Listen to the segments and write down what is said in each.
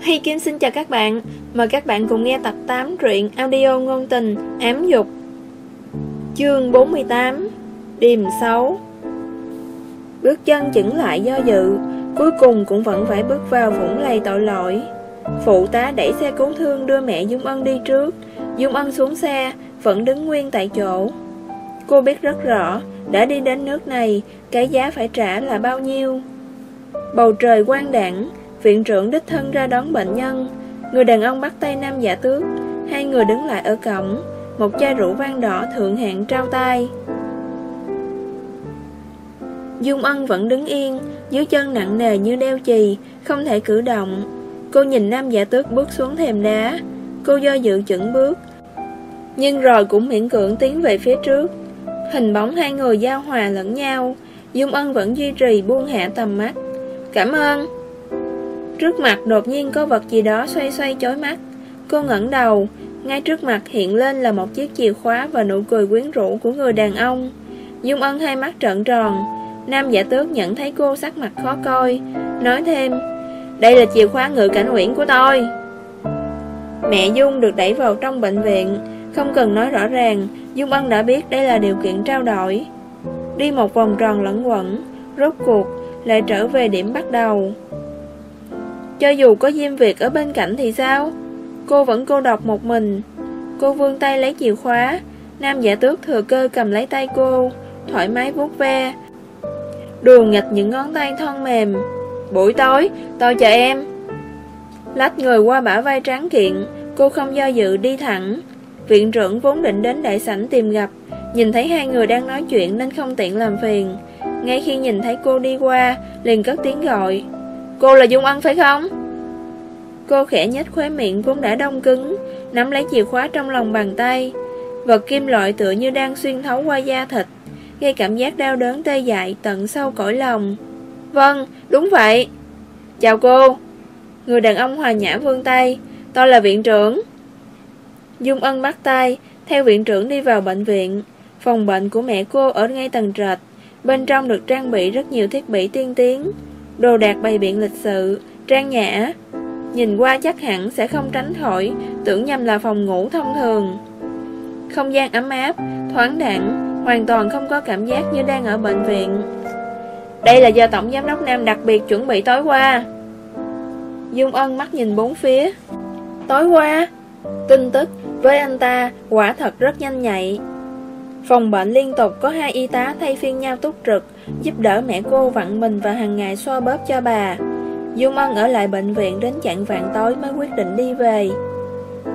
Hi Kim xin chào các bạn, mời các bạn cùng nghe tập 8 truyện audio ngôn tình ám dục. Chương 48 Điềm xấu. Bước chân chững lại do dự, cuối cùng cũng vẫn phải bước vào vũng lầy tội lỗi. Phụ tá đẩy xe cứu thương đưa mẹ Dung Ân đi trước. Dung Ân xuống xe, vẫn đứng nguyên tại chỗ. Cô biết rất rõ, đã đi đến nước này, cái giá phải trả là bao nhiêu. Bầu trời quang đẳng Viện trưởng đích thân ra đón bệnh nhân. Người đàn ông bắt tay nam giả tước. Hai người đứng lại ở cổng. Một chai rượu vang đỏ thượng hạng trao tay. Dung Ân vẫn đứng yên, Dưới chân nặng nề như đeo chì, Không thể cử động. Cô nhìn nam giả tước bước xuống thềm đá. Cô do dự chững bước. Nhưng rồi cũng miễn cưỡng tiến về phía trước. Hình bóng hai người giao hòa lẫn nhau. Dung Ân vẫn duy trì buông hạ tầm mắt. Cảm ơn. Trước mặt đột nhiên có vật gì đó xoay xoay chói mắt. Cô ngẩng đầu, Ngay trước mặt hiện lên là một chiếc chìa khóa Và nụ cười quyến rũ của người đàn ông. Dung Ân hai mắt trợn tròn, Nam giả tước nhận thấy cô sắc mặt khó coi, Nói thêm, Đây là chìa khóa ngự cảnh uyển của tôi. Mẹ Dung được đẩy vào trong bệnh viện. Không cần nói rõ ràng, Dung Ân đã biết đây là điều kiện trao đổi. Đi một vòng tròn lẫn quẩn, Rốt cuộc lại trở về điểm bắt đầu cho dù có Diêm Việt ở bên cạnh thì sao? Cô vẫn cô độc một mình. Cô vươn tay lấy chìa khóa. Nam giả tước thừa cơ cầm lấy tay cô, thoải mái vuốt ve. Đùa nghịch những ngón tay thon mềm. Buổi tối, tôi chờ em. Lách người qua bả vai trắng kiện, cô không do dự đi thẳng. Viện trưởng vốn định đến đại sảnh tìm gặp, nhìn thấy hai người đang nói chuyện nên không tiện làm phiền. Ngay khi nhìn thấy cô đi qua, liền cất tiếng gọi. Cô là Dung Ân phải không? Cô khẽ nhếch khóe miệng vốn đã đông cứng, nắm lấy chìa khóa trong lòng bàn tay. Vật kim loại tựa như đang xuyên thấu qua da thịt, gây cảm giác đau đớn tê dại tận sâu cõi lòng. Vâng, đúng vậy. Chào cô. Người đàn ông hòa nhã vươn tay, tôi là viện trưởng. Dung Ân bắt tay, theo viện trưởng đi vào bệnh viện. Phòng bệnh của mẹ cô ở ngay tầng trệt, bên trong được trang bị rất nhiều thiết bị tiên tiến. Đồ đạc bày biện lịch sự, trang nhã. Nhìn qua chắc hẳn sẽ không tránh khỏi Tưởng nhầm là phòng ngủ thông thường. Không gian ấm áp, thoáng đẳng Hoàn toàn không có cảm giác như đang ở bệnh viện. Đây là do Tổng Giám đốc Nam đặc biệt chuẩn bị tối qua. Dung Ân mắt nhìn bốn phía. Tối qua Tin tức với anh ta quả thật rất nhanh nhạy. Phòng bệnh liên tục có hai y tá thay phiên nhau túc trực, giúp đỡ mẹ cô vặn mình và hàng ngày xoa bóp cho bà. Dung Ân ở lại bệnh viện đến chạng vạn tối mới quyết định đi về.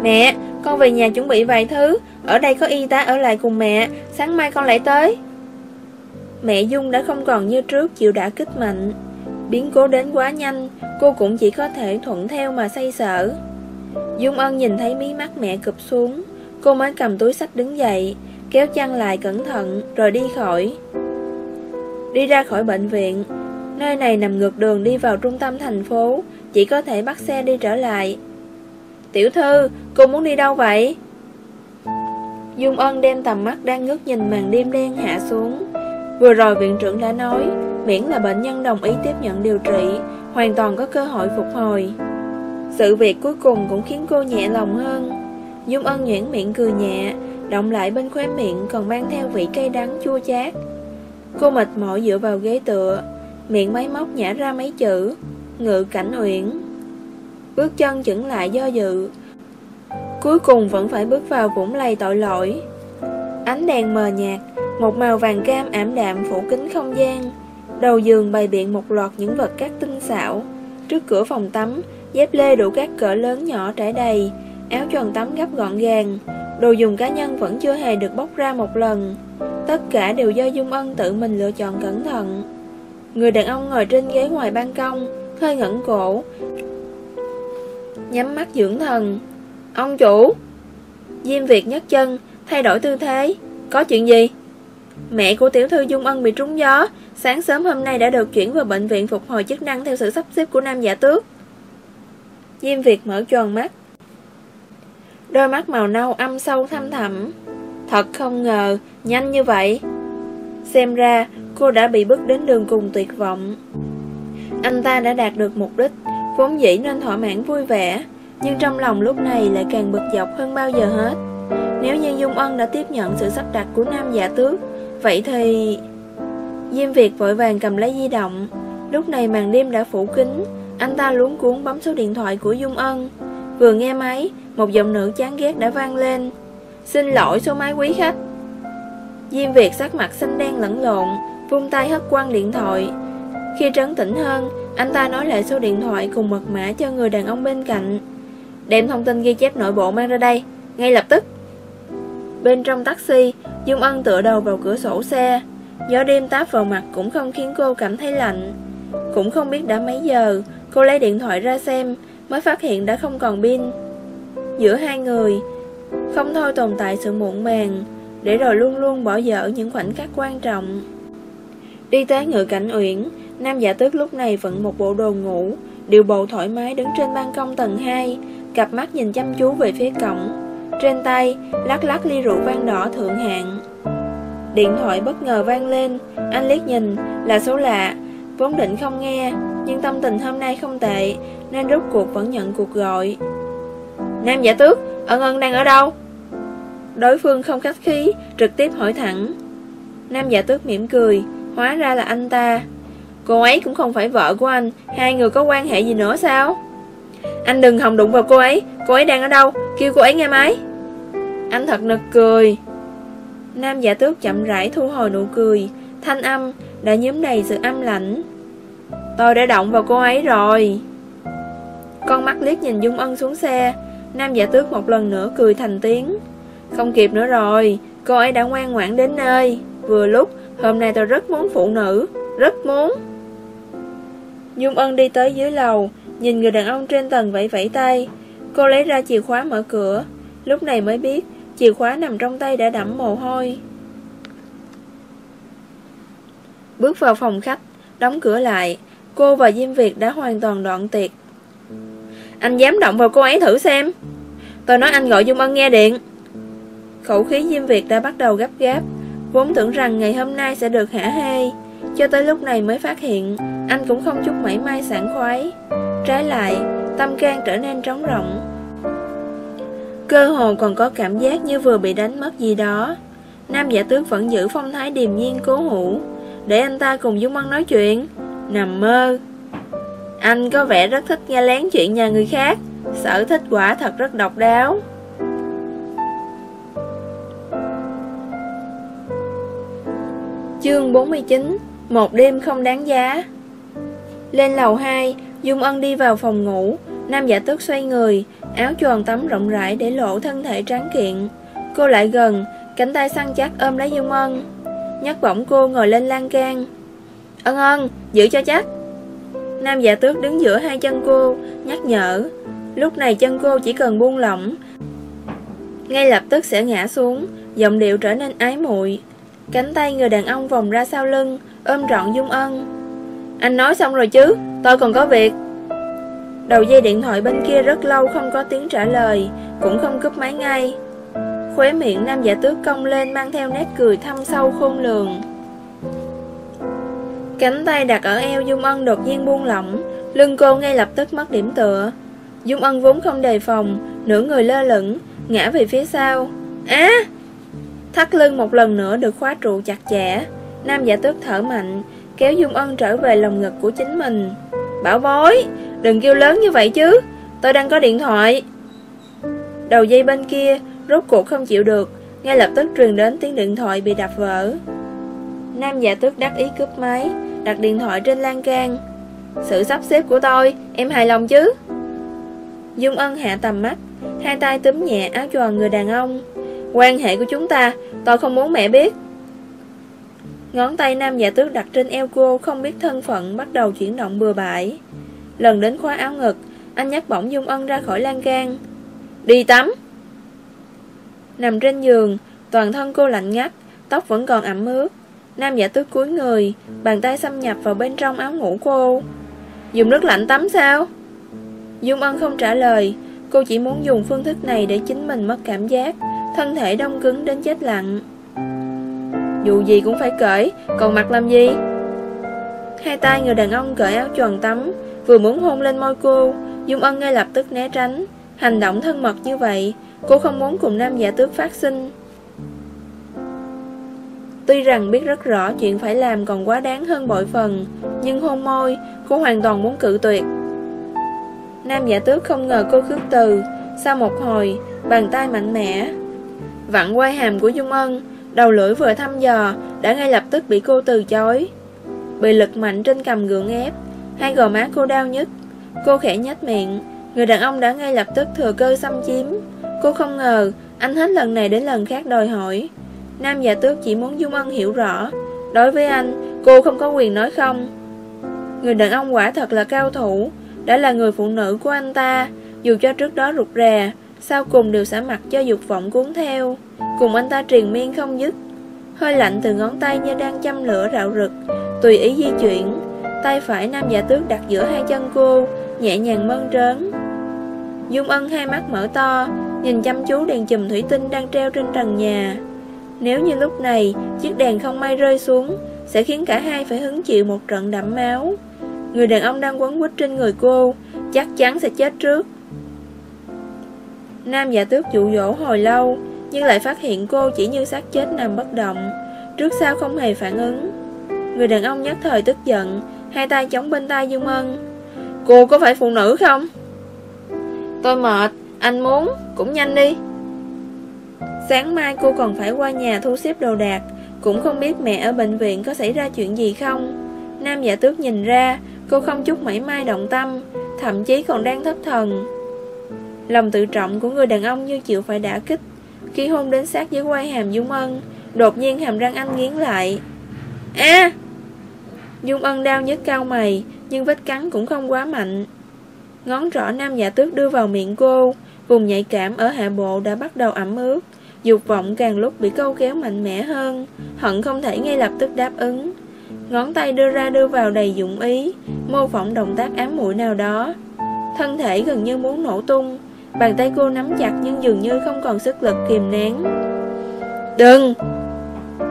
Mẹ, con về nhà chuẩn bị vài thứ, ở đây có y tá ở lại cùng mẹ, sáng mai con lại tới. Mẹ Dung đã không còn như trước chịu đã kích mạnh. Biến cố đến quá nhanh, cô cũng chỉ có thể thuận theo mà say sở. Dung Ân nhìn thấy mí mắt mẹ cụp xuống, cô mới cầm túi sách đứng dậy, kéo chăn lại cẩn thận rồi đi khỏi. Đi ra khỏi bệnh viện, nơi này nằm ngược đường đi vào trung tâm thành phố, chỉ có thể bắt xe đi trở lại. Tiểu thư, cô muốn đi đâu vậy? Dung Ân đem tầm mắt đang ngước nhìn màn đêm đen hạ xuống. Vừa rồi viện trưởng đã nói, miễn là bệnh nhân đồng ý tiếp nhận điều trị, hoàn toàn có cơ hội phục hồi. Sự việc cuối cùng cũng khiến cô nhẹ lòng hơn. Dung Ân nhuyễn miệng cười nhẹ, Động lại bên khóe miệng còn mang theo vị cay đắng chua chát Cô mệt mỏi dựa vào ghế tựa, Miệng máy móc nhả ra mấy chữ, Ngự cảnh uyển. Bước chân chững lại do dự. Cuối cùng vẫn phải bước vào vũng lầy tội lỗi. Ánh đèn mờ nhạt, Một màu vàng cam ảm đạm phủ kính không gian. Đầu giường bày biện một loạt những vật cát tinh xảo. Trước cửa phòng tắm, Dép lê đủ các cỡ lớn nhỏ trải đầy, Áo choàng tắm gấp gọn gàng. Đồ dùng cá nhân vẫn chưa hề được bóc ra một lần. Tất cả đều do Dung Ân tự mình lựa chọn cẩn thận. Người đàn ông ngồi trên ghế ngoài ban công, Hơi ngẩn cổ, Nhắm mắt dưỡng thần. Ông chủ, Diêm Việt nhấc chân, Thay đổi tư thế. Có chuyện gì? Mẹ của tiểu thư Dung Ân bị trúng gió, Sáng sớm hôm nay đã được chuyển vào bệnh viện phục hồi chức năng Theo sự sắp xếp của nam giả tước. Diêm Việt mở tròn mắt. Đôi mắt màu nâu âm sâu thăm thẳm. Thật không ngờ, Nhanh như vậy. Xem ra, cô đã bị bước đến đường cùng tuyệt vọng. Anh ta đã đạt được mục đích, Vốn dĩ nên thỏa mãn vui vẻ, Nhưng trong lòng lúc này lại càng bực dọc hơn bao giờ hết. Nếu như Dung Ân đã tiếp nhận sự sắp đặt của nam giả tước, Vậy thì... Diêm Việt vội vàng cầm lấy di động. Lúc này màn đêm đã phủ kín, Anh ta luống cuốn bấm số điện thoại của Dung Ân. Vừa nghe máy, Một giọng nữ chán ghét đã vang lên. Xin lỗi số máy quý khách. Diêm Việt sắc mặt xanh đen lẫn lộn, Vung tay hất quăng điện thoại. Khi trấn tĩnh hơn, Anh ta nói lại số điện thoại cùng mật mã cho người đàn ông bên cạnh. Đem thông tin ghi chép nội bộ mang ra đây, Ngay lập tức. Bên trong taxi Dung Ân tựa đầu vào cửa sổ xe. Gió đêm táp vào mặt cũng không khiến cô cảm thấy lạnh. Cũng không biết đã mấy giờ, Cô lấy điện thoại ra xem, Mới phát hiện đã không còn pin. Giữa hai người không thôi tồn tại sự muộn màng, Để rồi luôn luôn bỏ dở những khoảnh khắc quan trọng. Đi tới ngự cảnh uyển, Nam giả tước lúc này vẫn một bộ đồ ngủ, Điều bộ thoải mái đứng trên ban công tầng 2 Cặp mắt nhìn chăm chú về phía cổng. Trên tay, lắc lắc ly rượu vang đỏ thượng hạng. Điện thoại bất ngờ vang lên, Anh liếc nhìn, là số lạ. Vốn định không nghe, Nhưng tâm tình hôm nay không tệ, Nên rút cuộc vẫn nhận cuộc gọi. Nam giả tước Ân ân đang ở đâu? Đối phương không khách khí, Trực tiếp hỏi thẳng. Nam giả tước mỉm cười, Hóa ra là anh ta. Cô ấy cũng không phải vợ của anh, Hai người có quan hệ gì nữa sao? Anh đừng hòng đụng vào cô ấy Cô ấy đang ở đâu? Kêu cô ấy nghe máy. Anh thật nực cười. Nam giả tước chậm rãi thu hồi nụ cười, Thanh âm đã nhúm đầy sự âm lạnh Tôi đã động vào cô ấy rồi. Con mắt liếc nhìn Dung Ân xuống xe Nam giả tước một lần nữa cười thành tiếng. Không kịp nữa rồi, Cô ấy đã ngoan ngoãn đến nơi. Vừa lúc, hôm nay tôi rất muốn phụ nữ, Rất muốn. Dung Ân đi tới dưới lầu, Nhìn người đàn ông trên tầng vẫy vẫy tay. Cô lấy ra chìa khóa mở cửa. Lúc này mới biết, Chìa khóa nằm trong tay đã đẫm mồ hôi. Bước vào phòng khách, Đóng cửa lại, Cô và Diêm Việt đã hoàn toàn đoạn tiệc. Anh dám động vào cô ấy thử xem. Tôi nói anh gọi Dung Ân nghe điện. Khẩu khí Diêm Việt đã bắt đầu gấp gáp, Vốn tưởng rằng ngày hôm nay sẽ được hả hê, Cho tới lúc này mới phát hiện, Anh cũng không chút mảy may sảng khoái. Trái lại, Tâm can trở nên trống rộng Cơ hồ còn có cảm giác như vừa bị đánh mất gì đó. Nam giả tướng vẫn giữ phong thái điềm nhiên cố hữu, Để anh ta cùng Dung Ân nói chuyện. Nằm mơ. Anh có vẻ rất thích nghe lén chuyện nhà người khác. Sở thích quả thật rất độc đáo. Chương 49 Một đêm không đáng giá. Lên lầu 2 Dung Ân đi vào phòng ngủ. Nam giả tước xoay người Áo choàng tắm rộng rãi để lộ thân thể tráng kiện. Cô lại gần Cánh tay săn chắc ôm lấy Dung Ân. Nhắc bổng cô ngồi lên lan can. Ân ân, giữ cho chắc. Nam giả tước đứng giữa hai chân cô, Nhắc nhở. Lúc này chân cô chỉ cần buông lỏng. Ngay lập tức sẽ ngã xuống, Giọng điệu trở nên ái muội. Cánh tay người đàn ông vòng ra sau lưng, Ôm trọn Dung Ân. Anh nói xong rồi chứ, Tôi còn có việc. Đầu dây điện thoại bên kia rất lâu không có tiếng trả lời, Cũng không cúp máy ngay. Khóe miệng nam giả tước cong lên Mang theo nét cười thâm sâu khôn lường. Cánh tay đặt ở eo Dung Ân đột nhiên buông lỏng, Lưng cô ngay lập tức mất điểm tựa. Dung Ân vốn không đề phòng, Nửa người lơ lửng, Ngã về phía sau. Á! Thắt lưng một lần nữa được khóa trụ chặt chẽ. Nam giả tước thở mạnh, Kéo Dung Ân trở về lòng ngực của chính mình. Bảo bối, Đừng kêu lớn như vậy chứ, Tôi đang có điện thoại. Đầu dây bên kia, Rốt cuộc không chịu được, Ngay lập tức truyền đến tiếng điện thoại bị đập vỡ. Nam giả tước đắc ý cướp máy, Đặt điện thoại trên lan can. Sự sắp xếp của tôi, Em hài lòng chứ? Dung Ân hạ tầm mắt, Hai tay túm nhẹ áo choàng người đàn ông. Quan hệ của chúng ta, Tôi không muốn mẹ biết. Ngón tay nam giả tước đặt trên eo cô Không biết thân phận bắt đầu chuyển động bừa bãi. Lần đến khóa áo ngực, Anh nhắc bổng Dung Ân ra khỏi lan can. Đi tắm. Nằm trên giường, Toàn thân cô lạnh ngắt, Tóc vẫn còn ẩm ướt. Nam giả tuyết cúi người Bàn tay xâm nhập vào bên trong áo ngủ cô. Dùng nước lạnh tắm sao? Dung Ân không trả lời. Cô chỉ muốn dùng phương thức này để chính mình mất cảm giác Thân thể đông cứng đến chết lặng. Dù gì cũng phải cởi Còn mặc làm gì? Hai tay người đàn ông cởi áo choàng tắm vừa muốn hôn lên môi cô, Dung Ân ngay lập tức né tránh. Hành động thân mật như vậy, cô không muốn cùng nam giả tước phát sinh. Tuy rằng biết rất rõ chuyện phải làm còn quá đáng hơn bội phần, nhưng hôn môi, cô hoàn toàn muốn cự tuyệt. Nam giả tước không ngờ cô khước từ, sau một hồi, bàn tay mạnh mẽ. Vặn quay hàm của Dung Ân, đầu lưỡi vừa thăm dò, đã ngay lập tức bị cô từ chối. Bị lực mạnh trên cầm gượng ép, hai gò má cô đau nhất. Cô khẽ nhếch miệng, người đàn ông đã ngay lập tức thừa cơ xâm chiếm. Cô không ngờ, anh hết lần này đến lần khác đòi hỏi. Nam giả tước chỉ muốn Dung Ân hiểu rõ, đối với anh, cô không có quyền nói không. Người đàn ông quả thật là cao thủ, đã là người phụ nữ của anh ta, dù cho trước đó rụt rè, sau cùng đều sẽ mặc cho dục vọng cuốn theo, cùng anh ta triền miên không dứt. Hơi lạnh từ ngón tay như đang châm lửa rạo rực, tùy ý di chuyển, tay phải nam giả tước đặt giữa hai chân cô, nhẹ nhàng mơn trớn. Dung Ân hai mắt mở to, nhìn chăm chú đèn chùm thủy tinh đang treo trên trần nhà. Nếu như lúc này chiếc đèn không may rơi xuống, sẽ khiến cả hai phải hứng chịu một trận đẫm máu. Người đàn ông đang quấn quýt trên người cô, chắc chắn sẽ chết trước. Nam giả tước dụ dỗ hồi lâu, nhưng lại phát hiện cô chỉ như xác chết nằm bất động, trước sau không hề phản ứng. Người đàn ông nhất thời tức giận, hai tay chống bên tay dương Ân. Cô có phải phụ nữ không? Tôi mệt, anh muốn, cũng nhanh đi. Sáng mai cô còn phải qua nhà thu xếp đồ đạc, cũng không biết mẹ ở bệnh viện có xảy ra chuyện gì không. Nam giả tước nhìn ra, cô không chút mảy may động tâm, thậm chí còn đang thất thần. Lòng tự trọng của người đàn ông như chịu phải đả kích. Khi hôn đến sát với quai hàm Dung Ân, đột nhiên hàm răng anh nghiến lại. a Dung Ân đau nhức cao mày, nhưng vết cắn cũng không quá mạnh. Ngón rõ nam giả tước đưa vào miệng cô, vùng nhạy cảm ở hạ bộ đã bắt đầu ẩm ướt. Dục vọng càng lúc bị câu kéo mạnh mẽ hơn, hận không thể ngay lập tức đáp ứng. Ngón tay đưa ra đưa vào đầy dụng ý, mô phỏng động tác ám muội nào đó. Thân thể gần như muốn nổ tung, bàn tay cô nắm chặt nhưng dường như không còn sức lực kìm nén. Đừng!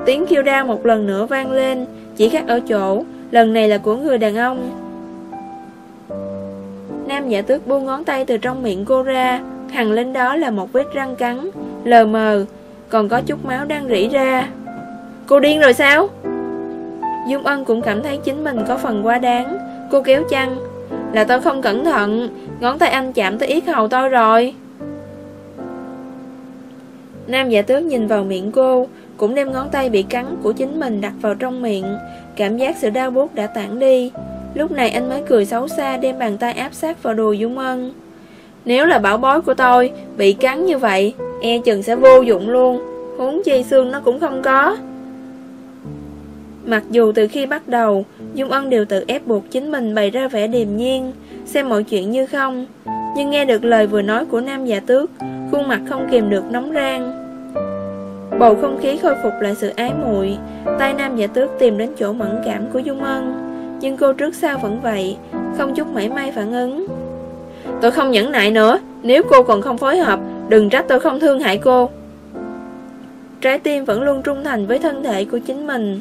Tiếng kêu đau một lần nữa vang lên, chỉ khác ở chỗ, lần này là của người đàn ông. Nam giả tước buông ngón tay từ trong miệng cô ra, hằng lên đó là một vết răng cắn, lờ mờ, còn có chút máu đang rỉ ra. Cô điên rồi sao? Dung Ân cũng cảm thấy chính mình có phần quá đáng, cô kéo chăn. Là tôi không cẩn thận, ngón tay anh chạm tới yết hầu tôi rồi. Nam giả tước nhìn vào miệng cô, cũng đem ngón tay bị cắn của chính mình đặt vào trong miệng, cảm giác sự đau buốt đã tản đi. Lúc này anh mới cười xấu xa đem bàn tay áp sát vào đùi Dung Ân. Nếu là bảo bối của tôi, Bị cắn như vậy E chừng sẽ vô dụng luôn. Huống chi xương nó cũng không có. Mặc dù từ khi bắt đầu, Dung Ân đều tự ép buộc chính mình bày ra vẻ điềm nhiên, Xem mọi chuyện như không. Nhưng nghe được lời vừa nói của nam giả tước, Khuôn mặt không kìm được nóng rang. Bầu không khí khôi phục lại sự ái muội, Tay nam giả tước tìm đến chỗ mẫn cảm của Dung Ân. Nhưng cô trước sau vẫn vậy, Không chút mảy may phản ứng. Tôi không nhẫn nại nữa. Nếu cô còn không phối hợp, Đừng trách tôi không thương hại cô. Trái tim vẫn luôn trung thành với thân thể của chính mình.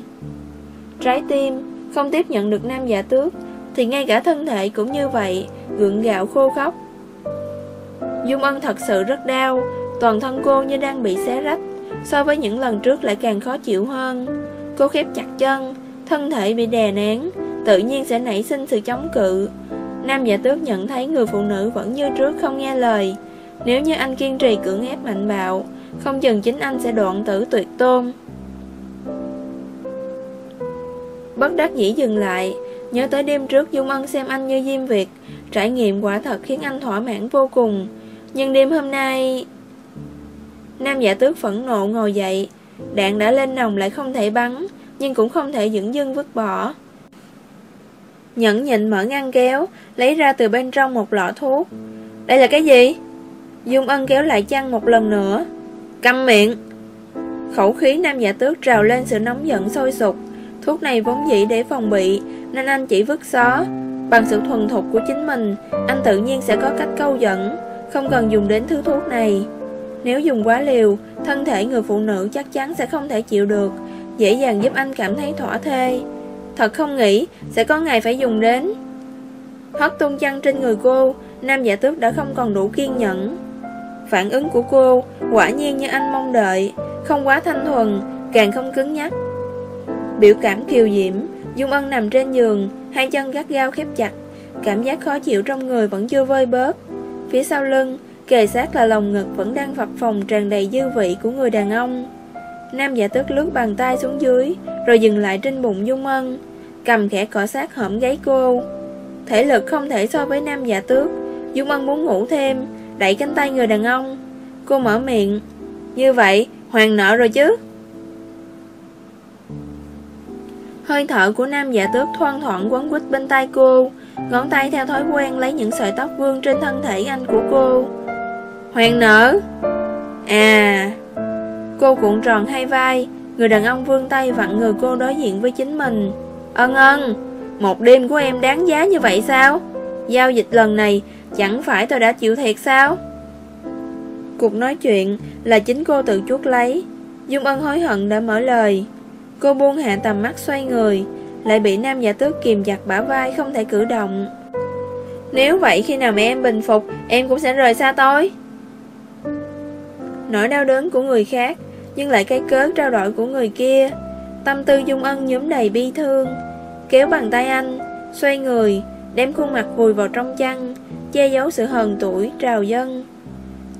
Trái tim không tiếp nhận được nam giả tước, Thì ngay cả thân thể cũng như vậy, Gượng gạo khô khóc. Dung Ân thật sự rất đau. Toàn thân cô như đang bị xé rách. So với những lần trước lại càng khó chịu hơn. Cô khép chặt chân, Thân thể bị đè nén, Tự nhiên sẽ nảy sinh sự chống cự. Nam giả tước nhận thấy người phụ nữ vẫn như trước không nghe lời. Nếu như anh kiên trì cưỡng ép mạnh bạo, Không chừng chính anh sẽ đoạn tử tuyệt tôn. Bất đắc dĩ dừng lại, Nhớ tới đêm trước Dung Ân xem anh như Diêm Việt, Trải nghiệm quả thật khiến anh thỏa mãn vô cùng. Nhưng đêm hôm nay, Nam giả tước phẫn nộ ngồi dậy. Đạn đã lên nòng lại không thể bắn, Nhưng cũng không thể dững dưng vứt bỏ. Nhẫn nhịn mở ngăn kéo, Lấy ra từ bên trong một lọ thuốc. Đây là cái gì? Dung ân kéo lại chăn một lần nữa. Câm miệng. Khẩu khí nam giả tước trào lên sự nóng giận sôi sục. Thuốc này vốn dĩ để phòng bị, Nên anh chỉ vứt xó. Bằng sự thuần thục của chính mình, Anh tự nhiên sẽ có cách câu dẫn, Không cần dùng đến thứ thuốc này. Nếu dùng quá liều, Thân thể người phụ nữ chắc chắn sẽ không thể chịu được, Dễ dàng giúp anh cảm thấy thỏa thê. Thật không nghĩ sẽ có ngày phải dùng đến. Hót tung chăn trên người cô, Nam giả tước đã không còn đủ kiên nhẫn. Phản ứng của cô Quả nhiên như anh mong đợi, Không quá thanh thuần, Càng không cứng nhắc. Biểu cảm kiều diễm, Dung Ân nằm trên giường, Hai chân gắt gao khép chặt, Cảm giác khó chịu trong người vẫn chưa vơi bớt. Phía sau lưng, Kề sát là lồng ngực vẫn đang phập phòng tràn đầy dư vị của người đàn ông. Nam giả tước lướt bàn tay xuống dưới, Rồi dừng lại trên bụng Dung Ân. Cầm khẽ cọ sát hõm gáy cô. Thể lực không thể so với nam giả tước, Dung Ân muốn ngủ thêm, Đẩy cánh tay người đàn ông. Cô mở miệng, Như vậy hoàng nợ rồi chứ? Hơi thở của nam giả tước thoang thoảng quấn quýt bên tay cô, Ngón tay theo thói quen lấy những sợi tóc vương trên thân thể anh của cô. Hoàng nở À. Cô cuộn tròn hai vai, Người đàn ông vươn tay vặn người cô đối diện với chính mình. Ân ân, Một đêm của em đáng giá như vậy sao? Giao dịch lần này Chẳng phải tôi đã chịu thiệt sao? Cuộc nói chuyện Là chính cô tự chuốt lấy. Dung ân hối hận đã mở lời. Cô buông hạ tầm mắt xoay người, Lại bị nam giả tước kìm chặt bả vai Không thể cử động. Nếu vậy khi nào mẹ em bình phục, Em cũng sẽ rời xa tôi. Nỗi đau đớn của người khác, Nhưng lại cái cớ trao đổi của người kia. Tâm tư Dung Ân nhóm đầy bi thương. Kéo bàn tay anh, Xoay người, Đem khuôn mặt vùi vào trong chăn, Che giấu sự hờn tuổi, trào dân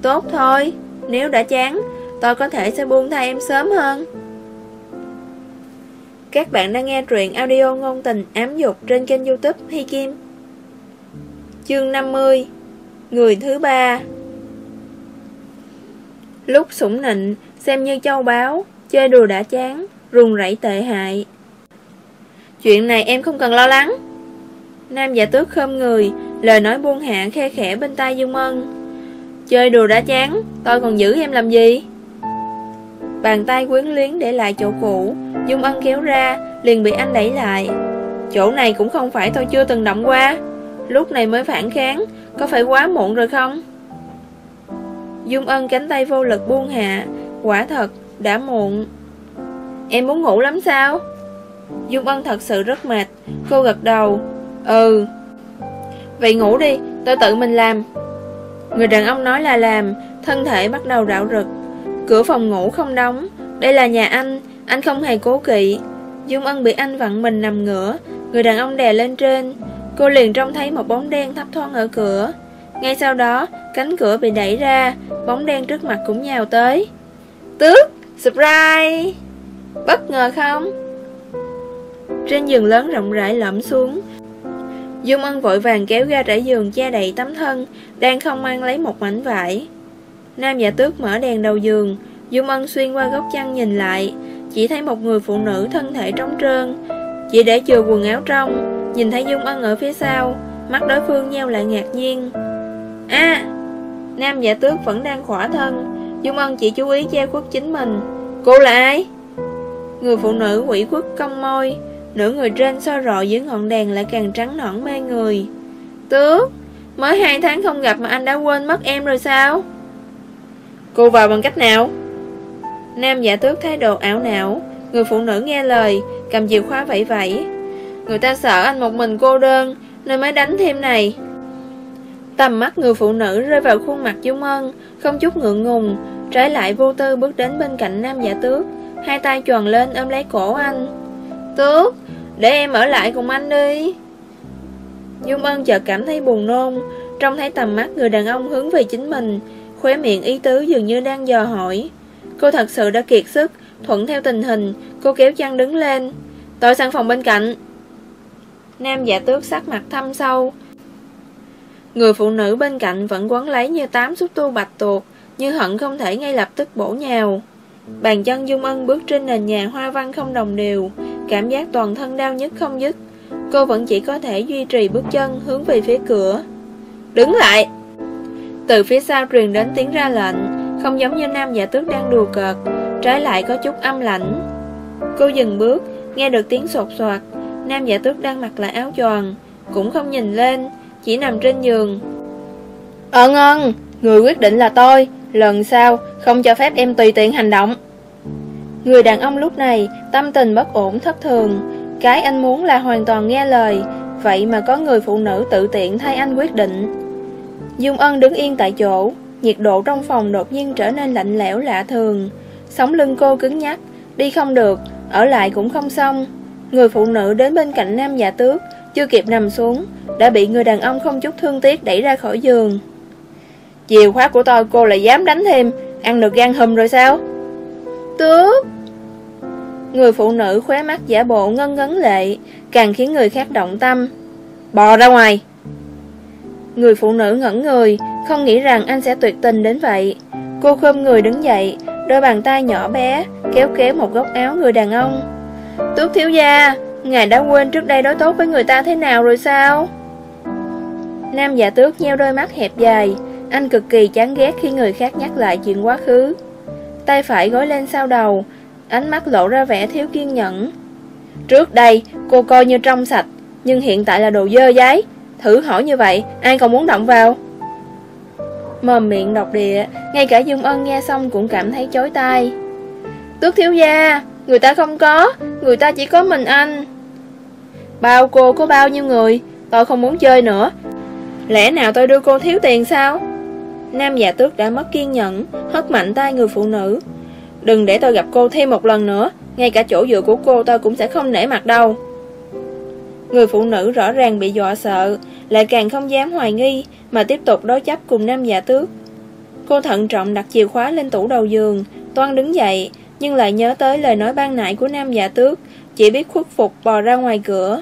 Tốt thôi, Nếu đã chán, Tôi có thể sẽ buông thay em sớm hơn. Các bạn đang nghe truyện audio ngôn tình ám dục trên kênh youtube Hi Kim. Chương 50 Người thứ ba. Lúc sủng nịnh, Xem như châu báu, Chơi đùa đã chán run rẩy tệ hại. Chuyện này em không cần lo lắng. Nam giả tước khom người Lời nói buông hạ khe khẽ bên tai Dung Ân Chơi đùa đã chán Tôi còn giữ em làm gì? Bàn tay quyến luyến để lại chỗ cũ Dung Ân kéo ra Liền bị anh đẩy lại. Chỗ này cũng không phải tôi chưa từng động qua. Lúc này mới phản kháng Có phải quá muộn rồi không? Dung Ân cánh tay vô lực buông hạ Quả thật, đã muộn. Em muốn ngủ lắm sao? Dung Ân thật sự rất mệt. Cô gật đầu. Ừ. Vậy ngủ đi, tôi tự mình làm. Người đàn ông nói là làm Thân thể bắt đầu rạo rực. Cửa phòng ngủ không đóng. Đây là nhà anh, anh không hề cố kỵ. Dung Ân bị anh vặn mình nằm ngửa Người đàn ông đè lên trên. Cô liền trông thấy một bóng đen thấp thoáng ở cửa. Ngay sau đó Cánh cửa bị đẩy ra Bóng đen trước mặt cũng nhào tới. Tước, surprise! Bất ngờ không? Trên giường lớn rộng rãi lõm xuống. Dung Ân vội vàng kéo ra trải giường che đậy tấm thân, Đang không mang lấy một mảnh vải. Nam giả tước mở đèn đầu giường, Dung Ân xuyên qua góc chăn nhìn lại, Chỉ thấy một người phụ nữ thân thể trống trơn. Chỉ để chừa quần áo trong, Nhìn thấy Dung Ân ở phía sau, Mắt đối phương nheo lại ngạc nhiên. A! Nam giả tước vẫn đang khỏa thân, Dung Ân chỉ chú ý che khuất chính mình. Cô là ai? Người phụ nữ quỷ quất cong môi, Nửa người trên soi rọi dưới ngọn đèn lại càng trắng nõn mê người. Tước Mới hai tháng không gặp mà anh đã quên mất em rồi sao? Cô vào bằng cách nào? Nam giả tước thái độ ảo não, Người phụ nữ nghe lời, Cầm chìa khóa vẫy vẫy. Người ta sợ anh một mình cô đơn, Nên mới đánh thêm này. Tầm mắt người phụ nữ rơi vào khuôn mặt Dung Ân Không chút ngượng ngùng, Trái lại vô tư bước đến bên cạnh nam giả tước. Hai tay tròn lên ôm lấy cổ anh. Tước, Để em ở lại cùng anh đi. Dung Ân chợt cảm thấy buồn nôn, trong thấy tầm mắt người đàn ông hướng về chính mình, Khóe miệng ý tứ dường như đang dò hỏi. Cô thật sự đã kiệt sức, Thuận theo tình hình, Cô kéo chăn đứng lên. Tôi sang phòng bên cạnh. Nam giả tước sắc mặt thâm sâu. Người phụ nữ bên cạnh vẫn quấn lấy như tám xúc tu bạch tuột Như hận không thể ngay lập tức bổ nhào. Bàn chân Dung Ân bước trên nền nhà hoa văn không đồng đều, Cảm giác toàn thân đau nhức không dứt. Cô vẫn chỉ có thể duy trì bước chân hướng về phía cửa. Đứng lại! Từ phía sau truyền đến tiếng ra lệnh, Không giống như nam giả tước đang đùa cợt, Trái lại có chút âm lạnh Cô dừng bước, Nghe được tiếng sột soạt. Nam giả tước đang mặc lại áo choàng, Cũng không nhìn lên, Chỉ nằm trên giường. Ân ân, Người quyết định là tôi. Lần sau không cho phép em tùy tiện hành động. Người đàn ông lúc này Tâm tình bất ổn thất thường. Cái anh muốn là hoàn toàn nghe lời. Vậy mà có người phụ nữ tự tiện thay anh quyết định. Dung Ân đứng yên tại chỗ. Nhiệt độ trong phòng đột nhiên trở nên lạnh lẽo lạ thường. Sống lưng cô cứng nhắc. Đi không được, ở lại cũng không xong. Người phụ nữ đến bên cạnh nam giả tước Chưa kịp nằm xuống Đã bị người đàn ông không chút thương tiếc đẩy ra khỏi giường. Chìa khóa của tôi, cô lại dám đánh thêm. Ăn được gan hùm rồi sao? Tước Người phụ nữ khóe mắt giả bộ ngân ngấn lệ, Càng khiến người khác động tâm. Bò ra ngoài! Người phụ nữ ngẩn người, Không nghĩ rằng anh sẽ tuyệt tình đến vậy. Cô khom người đứng dậy, Đôi bàn tay nhỏ bé, Kéo kéo một góc áo người đàn ông. Tước thiếu gia, Ngài đã quên trước đây đối tốt với người ta thế nào rồi sao? Nam giả tước nheo đôi mắt hẹp dài anh cực kỳ chán ghét khi người khác nhắc lại chuyện quá khứ. Tay phải gối lên sau đầu, Ánh mắt lộ ra vẻ thiếu kiên nhẫn. Trước đây, cô coi như trong sạch, Nhưng hiện tại là đồ dơ giấy. Thử hỏi như vậy, Ai còn muốn động vào? Mồm miệng độc địa, Ngay cả Dung Ân nghe xong cũng cảm thấy chối tai. Tước thiếu gia, Người ta không có, Người ta chỉ có mình anh. Bao cô có bao nhiêu người, Tôi không muốn chơi nữa. Lẽ nào tôi đưa cô thiếu tiền sao? Nam già tước đã mất kiên nhẫn, Hất mạnh tay người phụ nữ. Đừng để tôi gặp cô thêm một lần nữa, Ngay cả chỗ dựa của cô tôi cũng sẽ không nể mặt đâu. Người phụ nữ rõ ràng bị dọa sợ, Lại càng không dám hoài nghi, Mà tiếp tục đối chấp cùng nam giả tước. Cô thận trọng đặt chìa khóa lên tủ đầu giường, Toan đứng dậy, Nhưng lại nhớ tới lời nói ban nãy của nam giả tước, Chỉ biết khuất phục bò ra ngoài cửa.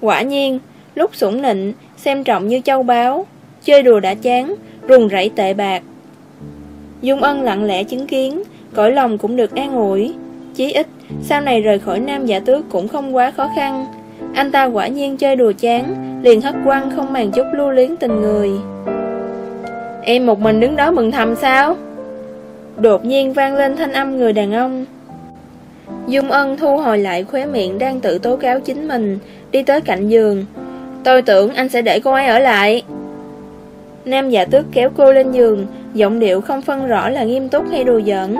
Quả nhiên, Lúc sủng nịnh, Xem trọng như châu báu, Chơi đùa đã chán Rùng rẫy tệ bạc. Dung Ân lặng lẽ chứng kiến, Cõi lòng cũng được an ủi. Chí ít, Sau này rời khỏi nam giả tước cũng không quá khó khăn. Anh ta quả nhiên chơi đùa chán, Liền hất quăng không màng chút lưu luyến tình người. Em một mình đứng đó mừng thầm sao? Đột nhiên vang lên thanh âm người đàn ông. Dung Ân thu hồi lại khóe miệng đang tự tố cáo chính mình, Đi tới cạnh giường. Tôi tưởng anh sẽ để cô ấy ở lại. Nam giả tước kéo cô lên giường, Giọng điệu không phân rõ là nghiêm túc hay đùa giỡn.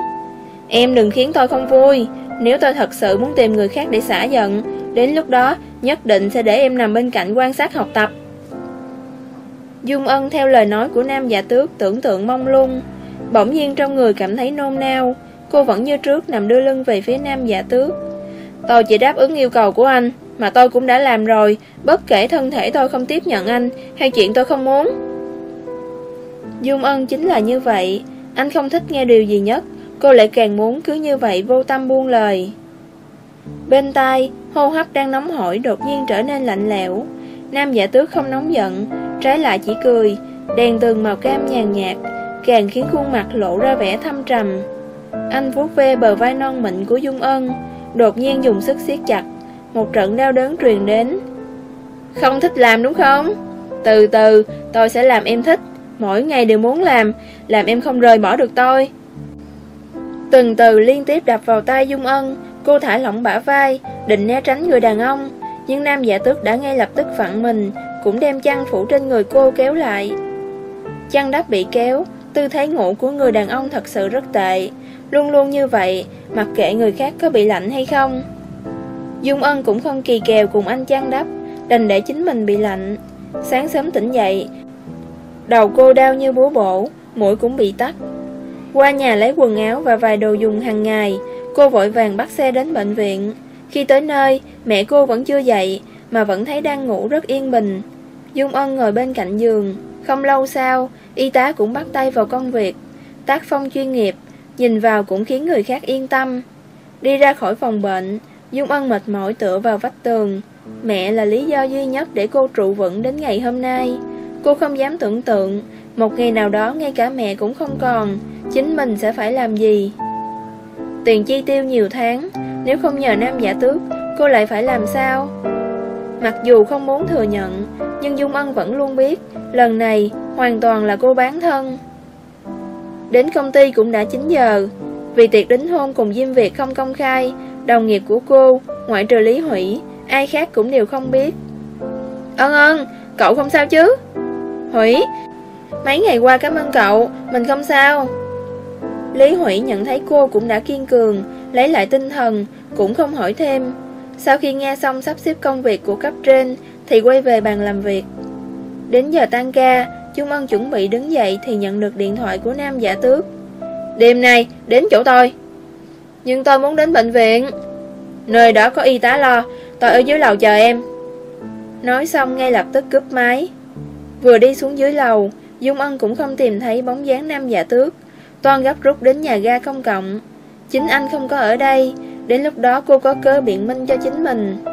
Em đừng khiến tôi không vui, Nếu tôi thật sự muốn tìm người khác để xả giận, Đến lúc đó Nhất định sẽ để em nằm bên cạnh quan sát học tập. Dung Ân theo lời nói của nam giả tước tưởng tượng mong lung, Bỗng nhiên trong người cảm thấy nôn nao, Cô vẫn như trước nằm đưa lưng về phía nam giả tước. Tôi chỉ đáp ứng yêu cầu của anh, Mà tôi cũng đã làm rồi, Bất kể thân thể tôi không tiếp nhận anh Hay chuyện tôi không muốn. Dung Ân chính là như vậy. Anh không thích nghe điều gì nhất. Cô lại càng muốn cứ như vậy vô tâm buông lời. Bên tai, Hô hấp đang nóng hổi đột nhiên trở nên lạnh lẽo. Nam giả tước không nóng giận, Trái lại chỉ cười, Đèn tường màu cam nhàn nhạt, Càng khiến khuôn mặt lộ ra vẻ thâm trầm. Anh vuốt ve bờ vai non mịn của Dung Ân, Đột nhiên dùng sức siết chặt, Một trận đau đớn truyền đến. Không thích làm đúng không? Từ từ, tôi sẽ làm em thích. Mỗi ngày đều muốn làm Làm em không rời bỏ được tôi Từng từ liên tiếp đập vào tay Dung Ân Cô thả lỏng bả vai, định né tránh người đàn ông, nhưng nam giả tước đã ngay lập tức vặn mình, cũng đem chăn phủ trên người cô kéo lại. Chăn đắp bị kéo, tư thế ngủ của người đàn ông thật sự rất tệ, luôn luôn như vậy, mặc kệ người khác có bị lạnh hay không. Dung Ân cũng không kỳ kèo cùng anh chăn đắp, đành để chính mình bị lạnh. Sáng sớm tỉnh dậy, đầu cô đau như búa bổ, mũi cũng bị tắt. Qua nhà lấy quần áo và vài đồ dùng hàng ngày, Cô vội vàng bắt xe đến bệnh viện. Khi tới nơi, mẹ cô vẫn chưa dậy Mà vẫn thấy đang ngủ rất yên bình. Dung Ân ngồi bên cạnh giường. Không lâu sau, y tá cũng bắt tay vào công việc. Tác phong chuyên nghiệp Nhìn vào cũng khiến người khác yên tâm. Đi ra khỏi phòng bệnh Dung Ân mệt mỏi tựa vào vách tường. Mẹ là lý do duy nhất để cô trụ vững đến ngày hôm nay. Cô không dám tưởng tượng, Một ngày nào đó ngay cả mẹ cũng không còn, Chính mình sẽ phải làm gì? Tiền chi tiêu nhiều tháng, Nếu không nhờ nam giả tước, Cô lại phải làm sao? Mặc dù không muốn thừa nhận, Nhưng Dung Ân vẫn luôn biết, Lần này hoàn toàn là cô bán thân. Đến công ty cũng đã 9 giờ, Vì tiệc đính hôn cùng Diêm Việt không công khai, Đồng nghiệp của cô, Ngoại trừ Lý Hủy, Ai khác cũng đều không biết. Ân ân, Cậu không sao chứ? Hủy Mấy ngày qua cảm ơn cậu Mình không sao Lý Hủy nhận thấy cô cũng đã kiên cường, lấy lại tinh thần, cũng không hỏi thêm. Sau khi nghe xong sắp xếp công việc của cấp trên, thì quay về bàn làm việc. Đến giờ tan ca, Trung Ân chuẩn bị đứng dậy thì nhận được điện thoại của nam giả tước. Đêm nay, đến chỗ tôi. Nhưng tôi muốn đến bệnh viện. Nơi đó có y tá lo, tôi ở dưới lầu chờ em. Nói xong ngay lập tức cướp máy. Vừa đi xuống dưới lầu, Dung Ân cũng không tìm thấy bóng dáng nam giả tước. Toan gấp rút đến nhà ga công cộng. Chính anh không có ở đây, đến lúc đó cô có cơ biện minh cho chính mình.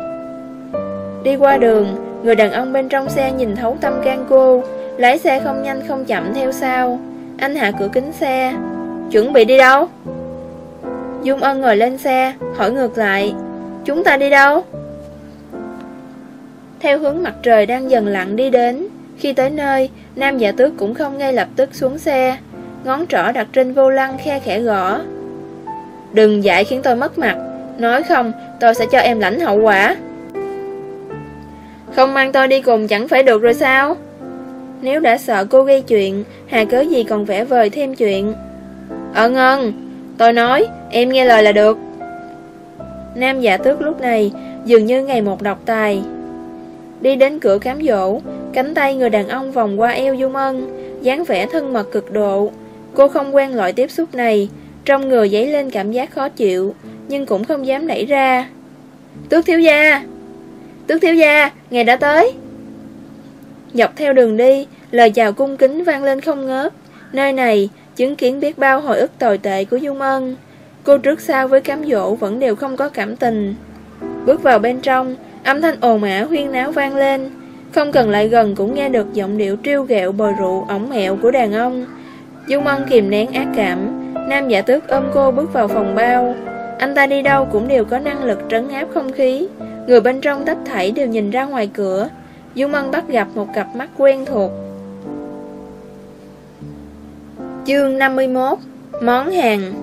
Đi qua đường, người đàn ông bên trong xe nhìn thấu tâm can cô, lái xe không nhanh không chậm theo sau. Anh hạ cửa kính xe. Chuẩn bị đi đâu? Dung Ân ngồi lên xe, hỏi ngược lại. Chúng ta đi đâu? Theo hướng mặt trời đang dần lặn đi đến, khi tới nơi, nam giả tước cũng không ngay lập tức xuống xe, ngón trỏ đặt trên vô lăng khe khẽ gõ. Đừng dạy khiến tôi mất mặt, nói không, tôi sẽ cho em lãnh hậu quả. Không mang tôi đi cùng chẳng phải được rồi sao? Nếu đã sợ cô gây chuyện, hà cớ gì còn vẽ vời thêm chuyện. Ờ ngân, tôi nói, em nghe lời là được. Nam giả tước lúc này dường như ngày một độc tài. Đi đến cửa cám dỗ, cánh tay người đàn ông vòng qua eo Dung Ân, dáng vẻ thân mật cực độ. Cô không quen loại tiếp xúc này, trong người dấy lên cảm giác khó chịu, nhưng cũng không dám đẩy ra. Tước thiếu gia! Tước thiếu gia, ngày đã tới. Dọc theo đường đi, lời chào cung kính vang lên không ngớt. Nơi này, chứng kiến biết bao hồi ức tồi tệ của Dung Ân. Cô trước sau với cám dỗ vẫn đều không có cảm tình. Bước vào bên trong, âm thanh ồn ào huyên náo vang lên. Không cần lại gần cũng nghe được giọng điệu trêu ghẹo bồi rượu ổng mẹo của đàn ông. Dung Ân kìm nén ác cảm, nam giả tước ôm cô bước vào phòng bao. Anh ta đi đâu cũng đều có năng lực trấn áp không khí. Người bên trong tách thảy đều nhìn ra ngoài cửa. Dung Ân bắt gặp một cặp mắt quen thuộc. Chương 51 Món hàng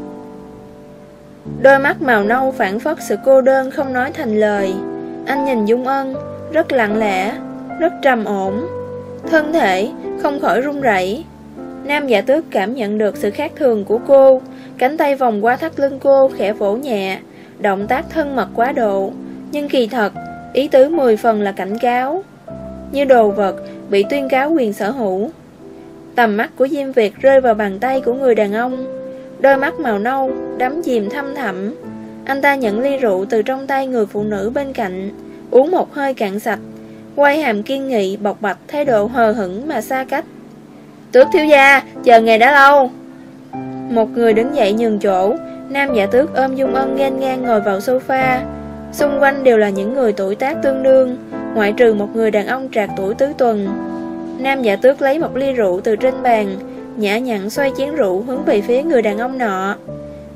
Đôi mắt màu nâu phản phất sự cô đơn không nói thành lời anh nhìn Dung Ân, Rất lặng lẽ, Rất trầm ổn. Thân thể không khỏi run rẩy. Nam giả tước cảm nhận được sự khác thường của cô. Cánh tay vòng qua thắt lưng cô khẽ vỗ nhẹ, Động tác thân mật quá độ. Nhưng kỳ thật, Ý tứ 10 phần là cảnh cáo. Như đồ vật bị tuyên cáo quyền sở hữu. Tầm mắt của Diêm Việt rơi vào bàn tay của người đàn ông. Đôi mắt màu nâu Đắm chìm thâm thẳm. Anh ta nhận ly rượu từ trong tay người phụ nữ bên cạnh Uống một hơi cạn sạch. Quay hàm kiên nghị bộc bạch thái độ hờ hững mà xa cách. Tước thiếu gia Chờ ngày đã lâu. Một người đứng dậy nhường chỗ Nam giả tước ôm Dung Ân ngang ngang ngồi vào sofa. Xung quanh đều là những người tuổi tác tương đương Ngoại trừ một người đàn ông trạc tuổi tứ tuần. Nam giả tước lấy một ly rượu từ trên bàn Nhã nhặn xoay chén rượu hướng về phía người đàn ông nọ.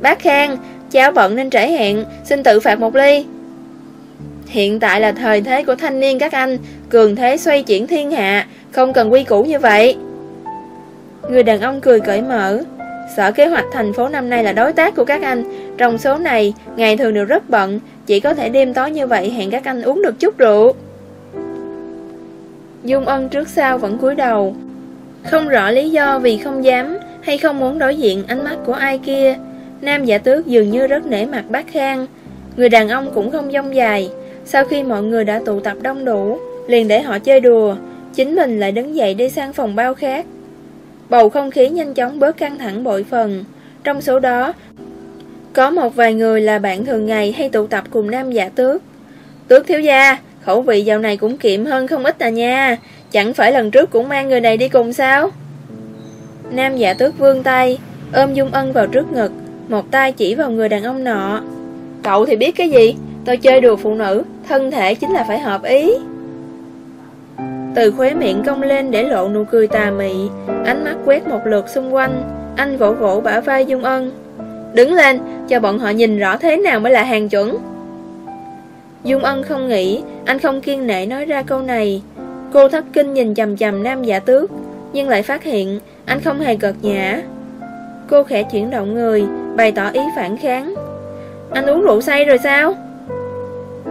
Bác Khang, cháu bận nên trễ hẹn Xin tự phạt một ly. Hiện tại là thời thế của thanh niên các anh Cường thế xoay chuyển thiên hạ Không cần quy củ như vậy. Người đàn ông cười cởi mở Sở kế hoạch thành phố năm nay là đối tác của các anh. Trong số này, ngày thường đều rất bận Chỉ có thể đêm tối như vậy hẹn các anh uống được chút rượu. Dung Ân trước sau vẫn cúi đầu Không rõ lý do vì không dám Hay không muốn đối diện ánh mắt của ai kia. Nam giả tước dường như rất nể mặt bác Khang. Người đàn ông cũng không dông dài. Sau khi mọi người đã tụ tập đông đủ, Liền để họ chơi đùa. Chính mình lại đứng dậy đi sang phòng bao khác. Bầu không khí nhanh chóng bớt căng thẳng bội phần. Trong số đó, Có một vài người là bạn thường ngày hay tụ tập cùng nam giả tước. Tước thiếu gia, Khẩu vị dạo này cũng kiệm hơn không ít à nha. Chẳng phải lần trước cũng mang người này đi cùng sao? Nam giả tước vương tay, Ôm Dung Ân vào trước ngực. Một tay chỉ vào người đàn ông nọ. Cậu thì biết cái gì? Tôi chơi đùa phụ nữ, Thân thể chính là phải hợp ý. Từ khóe miệng cong lên để lộ nụ cười tà mị, Ánh mắt quét một lượt xung quanh, Anh vỗ vỗ bả vai Dung Ân. Đứng lên, cho bọn họ nhìn rõ thế nào mới là hàng chuẩn. Dung Ân không nghĩ, Anh không kiên nể nói ra câu này. Cô thất kinh nhìn chầm chầm nam giả tước, Nhưng lại phát hiện, Anh không hề gật nhã Cô khẽ chuyển động người Bày tỏ ý phản kháng. Anh uống rượu say rồi sao?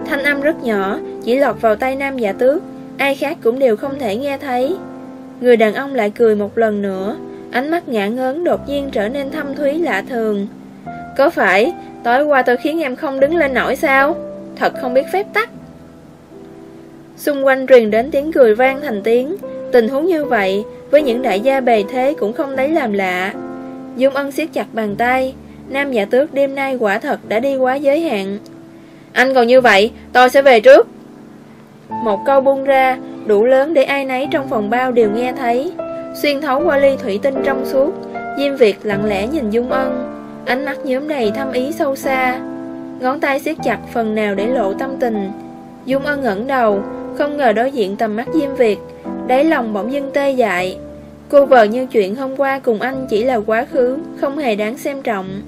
Thanh âm rất nhỏ, Chỉ lọt vào tay nam giả tước. Ai khác cũng đều không thể nghe thấy. Người đàn ông lại cười một lần nữa. Ánh mắt ngã ngớn đột nhiên trở nên thâm thúy lạ thường. Có phải Tối qua tôi khiến em không đứng lên nổi sao? Thật không biết phép tắc. Xung quanh truyền đến tiếng cười vang thành tiếng. Tình huống như vậy, Với những đại gia bề thế cũng không lấy làm lạ. Dung Ân siết chặt bàn tay. Nam giả tước đêm nay quả thật đã đi quá giới hạn. Anh còn như vậy, Tôi sẽ về trước. Một câu bung ra, Đủ lớn để ai nấy trong phòng bao đều nghe thấy. Xuyên thấu qua ly thủy tinh trong suốt, Diêm Việt lặng lẽ nhìn Dung Ân. Ánh mắt nhóm đầy thâm ý sâu xa. Ngón tay siết chặt phần nào để lộ tâm tình. Dung Ân ngẩng đầu, Không ngờ đối diện tầm mắt Diêm Việt, Đáy lòng bỗng dưng tê dại. Cô vợ như chuyện hôm qua cùng anh chỉ là quá khứ, Không hề đáng xem trọng.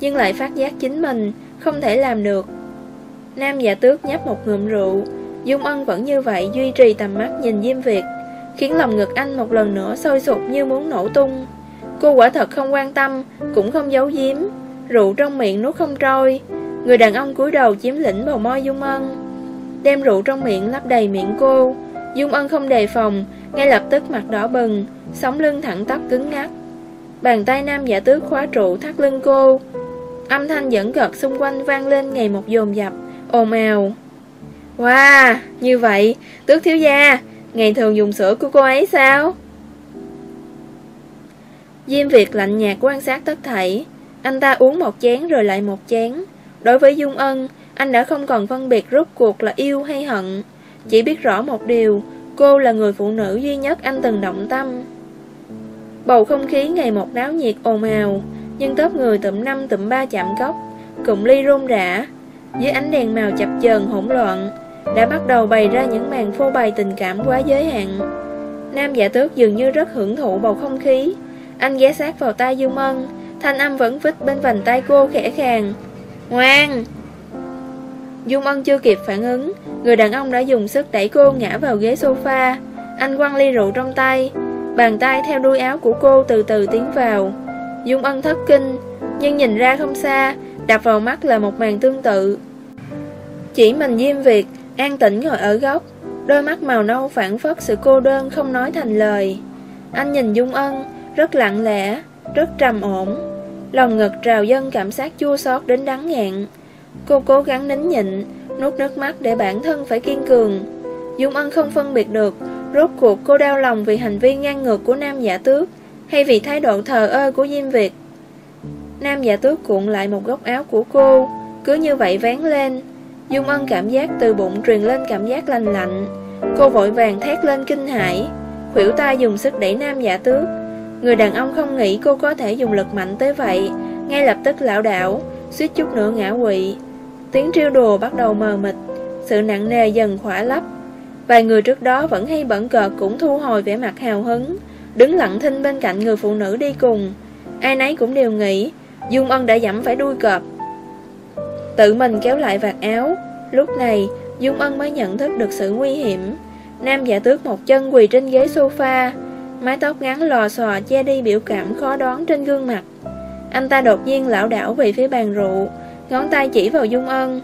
Nhưng lại phát giác chính mình, Không thể làm được. Nam giả tước nhấp một ngụm rượu, Dung Ân vẫn như vậy duy trì tầm mắt nhìn Diêm Việt, Khiến lòng ngực anh một lần nữa sôi sụp như muốn nổ tung. Cô quả thật không quan tâm, Cũng không giấu giếm, Rượu trong miệng nuốt không trôi. Người đàn ông cúi đầu chiếm lĩnh bầu môi Dung Ân, Đem rượu trong miệng lấp đầy miệng cô. Dung Ân không đề phòng, Ngay lập tức mặt đỏ bừng, Sống lưng thẳng tắp cứng ngắc. Bàn tay nam giả tước khóa trụ thắt lưng cô Âm thanh dẫn gật xung quanh vang lên ngày một dồn dập. Ồn ào. Wow, như vậy, tước thiếu gia Ngày thường dùng sữa của cô ấy sao? Diêm Việt lạnh nhạt quan sát tất thảy. Anh ta uống một chén rồi lại một chén. Đối với Dung Ân Anh đã không còn phân biệt rốt cuộc là yêu hay hận. Chỉ biết rõ một điều Cô là người phụ nữ duy nhất anh từng động tâm. Bầu không khí ngày một náo nhiệt ồn ào. Nhưng tớp người tụm năm tụm ba chạm góc, Cụm ly rôn rã. Dưới ánh đèn màu chập chờn hỗn loạn Đã bắt đầu bày ra những màn phô bày tình cảm quá giới hạn. Nam giả tước dường như rất hưởng thụ bầu không khí. Anh ghé sát vào tay Dương Mân Thanh âm vẫn vít bên vành tay cô khẽ khàng. Ngoan. Dung Ân chưa kịp phản ứng Người đàn ông đã dùng sức đẩy cô ngã vào ghế sofa. Anh quăng ly rượu trong tay Bàn tay theo đuôi áo của cô từ từ tiến vào. Dung Ân thất kinh, Nhưng nhìn ra không xa, Đập vào mắt là một màn tương tự. Chỉ mình Diêm Việt, An tĩnh ngồi ở góc, Đôi mắt màu nâu phản phất sự cô đơn không nói thành lời. Anh nhìn Dung Ân, Rất lặng lẽ, Rất trầm ổn. Lòng ngực trào dâng cảm giác chua xót đến đắng ngạn Cô cố gắng nín nhịn, Nuốt nước mắt để bản thân phải kiên cường. Dung Ân không phân biệt được, Rốt cuộc cô đau lòng vì hành vi ngang ngược của nam giả tước. Hay vì thái độ thờ ơ của Diêm Việt. Nam giả tước cuộn lại một góc áo của cô, Cứ như vậy ván lên. Dung Ân cảm giác từ bụng truyền lên cảm giác lành lạnh. Cô vội vàng thét lên kinh hãi. Khuỷu tay dùng sức đẩy nam giả tước. Người đàn ông không nghĩ cô có thể dùng lực mạnh tới vậy. Ngay lập tức lão đảo, Suýt chút nữa ngã quỵ. Tiếng triêu đùa bắt đầu mờ mịt, Sự nặng nề dần khỏa lấp. Vài người trước đó vẫn hay bẩn cợt cũng thu hồi vẻ mặt hào hứng. Đứng lặng thinh bên cạnh người phụ nữ đi cùng. Ai nấy cũng đều nghĩ Dung Ân đã dẫm phải đuôi cọp. Tự mình kéo lại vạt áo. Lúc này Dung Ân mới nhận thức được sự nguy hiểm. Nam giả tước một chân quỳ trên ghế sofa Mái tóc ngắn lò xò che đi biểu cảm khó đoán trên gương mặt. Anh ta đột nhiên lão đảo về phía bàn rượu Ngón tay chỉ vào Dung Ân.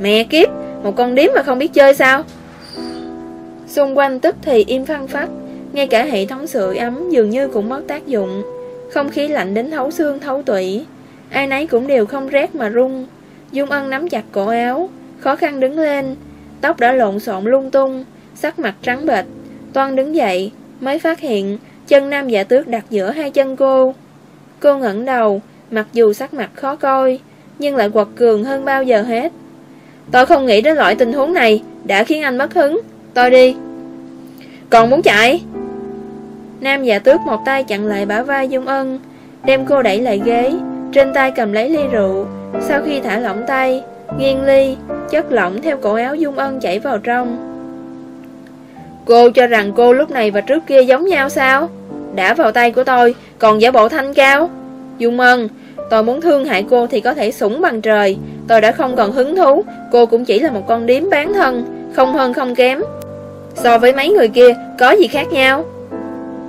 Mẹ kiếp, một con điếm mà không biết chơi sao? Xung quanh tức thì im phăng phắc. Ngay cả hệ thống sưởi ấm dường như cũng mất tác dụng. Không khí lạnh đến thấu xương, thấu tủy. Ai nấy cũng đều không rét mà run. Dung Ân nắm chặt cổ áo, Khó khăn đứng lên. Tóc đã lộn xộn lung tung, Sắc mặt trắng bệch. Toan đứng dậy, Mới phát hiện chân nam giả tước đặt giữa hai chân cô. Cô ngẩng đầu, Mặc dù sắc mặt khó coi, Nhưng lại quật cường hơn bao giờ hết. Tôi không nghĩ đến loại tình huống này, Đã khiến anh mất hứng. Tôi đi. Còn muốn chạy? Nam giả tước một tay chặn lại bả vai Dung Ân, Đem cô đẩy lại ghế, Trên tay cầm lấy ly rượu. Sau khi thả lỏng tay, Nghiêng ly, Chất lỏng theo cổ áo Dung Ân chảy vào trong. Cô cho rằng cô lúc này và trước kia giống nhau sao? Đã vào tay của tôi, Còn giả bộ thanh cao. Dung Ân, Tôi muốn thương hại cô thì có thể sủng bằng trời. Tôi đã không còn hứng thú, Cô cũng chỉ là một con điếm bán thân, Không hơn không kém. So với mấy người kia, có gì khác nhau?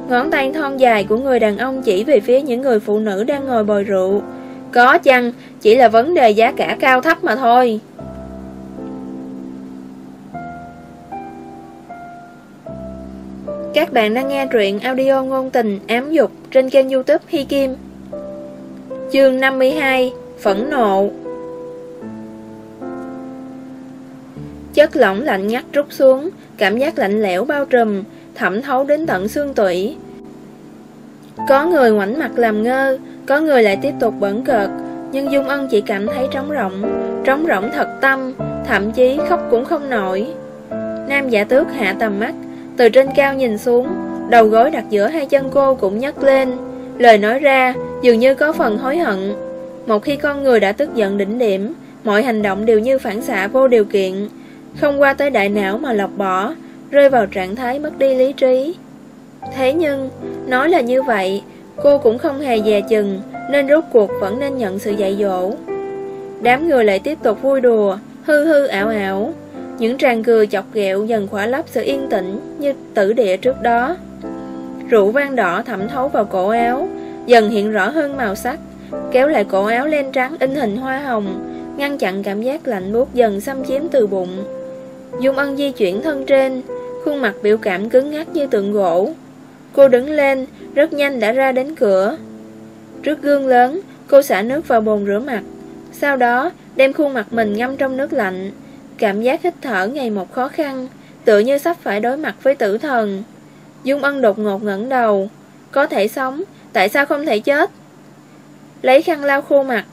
Ngón tay thon dài của người đàn ông chỉ về phía những người phụ nữ đang ngồi bồi rượu. Có chăng chỉ là vấn đề giá cả cao thấp mà thôi? Các bạn đang nghe truyện audio ngôn tình ám dục trên kênh youtube Hi Kim. Chương 52 Phẫn nộ. Chất lỏng lạnh ngắt rút xuống, cảm giác lạnh lẽo bao trùm, thẩm thấu đến tận xương tủy. Có người ngoảnh mặt làm ngơ, có người lại tiếp tục bẩn cợt, nhưng Dung Ân chỉ cảm thấy trống rỗng, trống rỗng thật tâm, thậm chí khóc cũng không nổi. Nam giả tước hạ tầm mắt, từ trên cao nhìn xuống, đầu gối đặt giữa hai chân cô cũng nhấc lên. Lời nói ra, dường như có phần hối hận. Một khi con người đã tức giận đỉnh điểm, mọi hành động đều như phản xạ vô điều kiện, không qua tới đại não mà lọc bỏ, rơi vào trạng thái mất đi lý trí. Thế nhưng, nói là như vậy, cô cũng không hề dè chừng, nên rốt cuộc vẫn nên nhận sự dạy dỗ. Đám người lại tiếp tục vui đùa, hư hư ảo ảo. Những tràng cười chọc ghẹo dần khỏa lấp sự yên tĩnh như tử địa trước đó. Rượu vang đỏ thẩm thấu vào cổ áo, dần hiện rõ hơn màu sắc, kéo lại cổ áo len trắng in hình hoa hồng, ngăn chặn cảm giác lạnh buốt dần xâm chiếm từ bụng. Dung Ân di chuyển thân trên, khuôn mặt biểu cảm cứng ngắc như tượng gỗ. Cô đứng lên, rất nhanh đã ra đến cửa. Trước gương lớn, cô xả nước vào bồn rửa mặt. Sau đó, đem khuôn mặt mình ngâm trong nước lạnh. Cảm giác hít thở ngày một khó khăn, tựa như sắp phải đối mặt với tử thần. Dung Ân đột ngột ngẩng đầu. Có thể sống, tại sao không thể chết? Lấy khăn lau khô mặt.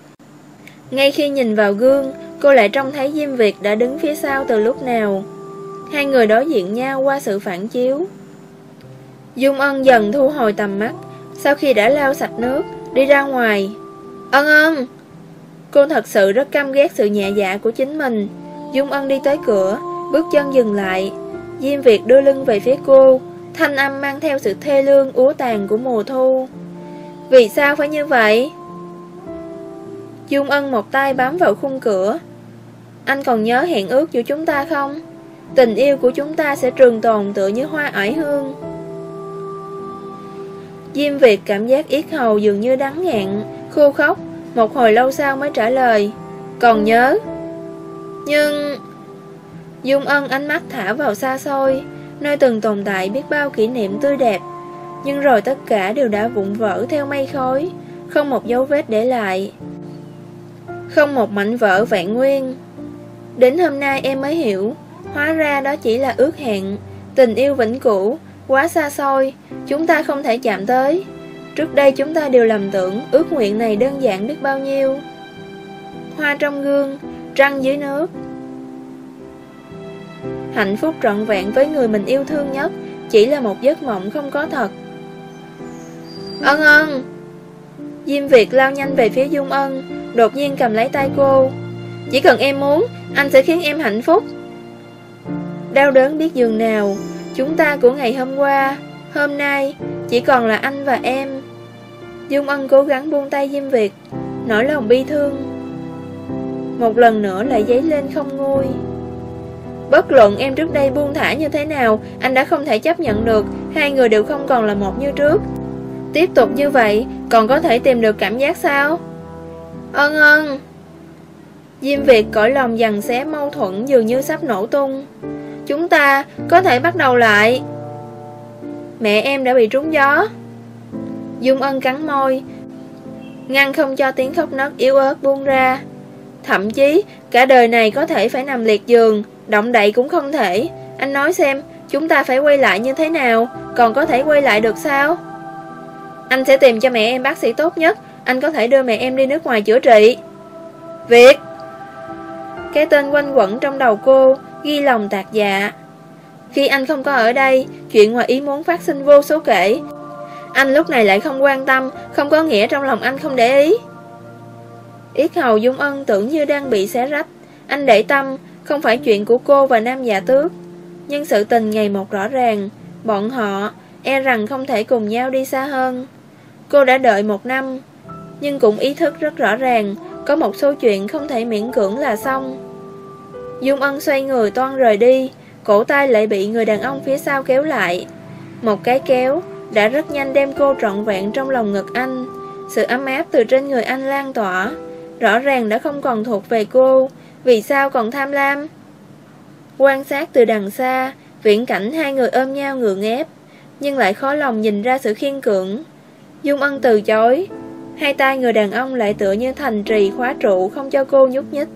Ngay khi nhìn vào gương, cô lại trông thấy Diêm Việt đã đứng phía sau từ lúc nào. Hai người đối diện nhau qua sự phản chiếu. Dung Ân dần thu hồi tầm mắt, sau khi đã lau sạch nước, đi ra ngoài. Ân ân! Cô thật sự rất căm ghét sự nhẹ dạ của chính mình. Dung Ân đi tới cửa, bước chân dừng lại. Diêm Việt đưa lưng về phía cô, thanh âm mang theo sự thê lương úa tàn của mùa thu. Vì sao phải như vậy? Dung Ân một tay bám vào khung cửa. Anh còn nhớ hẹn ước giữa chúng ta không? Tình yêu của chúng ta sẽ trường tồn tựa như hoa ải hương. Diêm Việt cảm giác yết hầu dường như đắng ngạn, khô khóc, một hồi lâu sau mới trả lời. Còn nhớ. Nhưng... Dung ân ánh mắt thả vào xa xôi, nơi từng tồn tại biết bao kỷ niệm tươi đẹp. Nhưng rồi tất cả đều đã vụn vỡ theo mây khói, không một dấu vết để lại. Không một mảnh vỡ vẹn nguyên. Đến hôm nay em mới hiểu, hóa ra đó chỉ là ước hẹn, tình yêu vĩnh cửu, quá xa xôi, chúng ta không thể chạm tới. Trước đây chúng ta đều lầm tưởng ước nguyện này đơn giản biết bao nhiêu. Hoa trong gương, trăng dưới nước. Hạnh phúc trọn vẹn với người mình yêu thương nhất chỉ là một giấc mộng không có thật. Ân ân! Diêm Việt lao nhanh về phía Dung Ân, đột nhiên cầm lấy tay cô. Chỉ cần em muốn, anh sẽ khiến em hạnh phúc. Đau đớn biết giường nào, chúng ta của ngày hôm qua, hôm nay, chỉ còn là anh và em. Dung Ân cố gắng buông tay Diêm Việt, nỗi lòng bi thương. Một lần nữa lại dấy lên không nguôi. Bất luận em trước đây buông thả như thế nào, anh đã không thể chấp nhận được, hai người đều không còn là một như trước. Tiếp tục như vậy, còn có thể tìm được cảm giác sao? Ân ân! Diêm Việt cõi lòng dằn xé mâu thuẫn dường như sắp nổ tung. Ta có thể bắt đầu lại. Mẹ em đã bị trúng gió. Dung Ân cắn môi, ngăn không cho tiếng khóc nấc yếu ớt buông ra. Thậm chí, cả đời này có thể phải nằm liệt giường, động đậy cũng không thể. Anh nói xem, chúng ta phải quay lại như thế nào, còn có thể quay lại được sao? Anh sẽ tìm cho mẹ em bác sĩ tốt nhất, anh có thể đưa mẹ em đi nước ngoài chữa trị. Việt! Cái tên quanh quẩn trong đầu cô, ghi lòng tạc dạ. Khi anh không có ở đây, chuyện ngoài ý muốn phát sinh vô số kể. Anh lúc này lại không quan tâm, không có nghĩa trong lòng anh không để ý. Yết hầu Dung Ân tưởng như đang bị xé rách. Anh để tâm, không phải chuyện của cô và nam già tước. Nhưng sự tình ngày một rõ ràng, bọn họ e rằng không thể cùng nhau đi xa hơn. Cô đã đợi một năm, nhưng cũng ý thức rất rõ ràng, có một số chuyện không thể miễn cưỡng là xong. Dung Ân xoay người toan rời đi, cổ tay lại bị người đàn ông phía sau kéo lại. Một cái kéo đã rất nhanh đem cô trọn vẹn trong lòng ngực anh. Sự ấm áp từ trên người anh lan tỏa, rõ ràng đã không còn thuộc về cô, vì sao còn tham lam? Quan sát từ đằng xa, viễn cảnh hai người ôm nhau ngượng ép, nhưng lại khó lòng nhìn ra sự khiên cưỡng. Dung Ân từ chối, hai tay người đàn ông lại tựa như thành trì khóa trụ không cho cô nhúc nhích.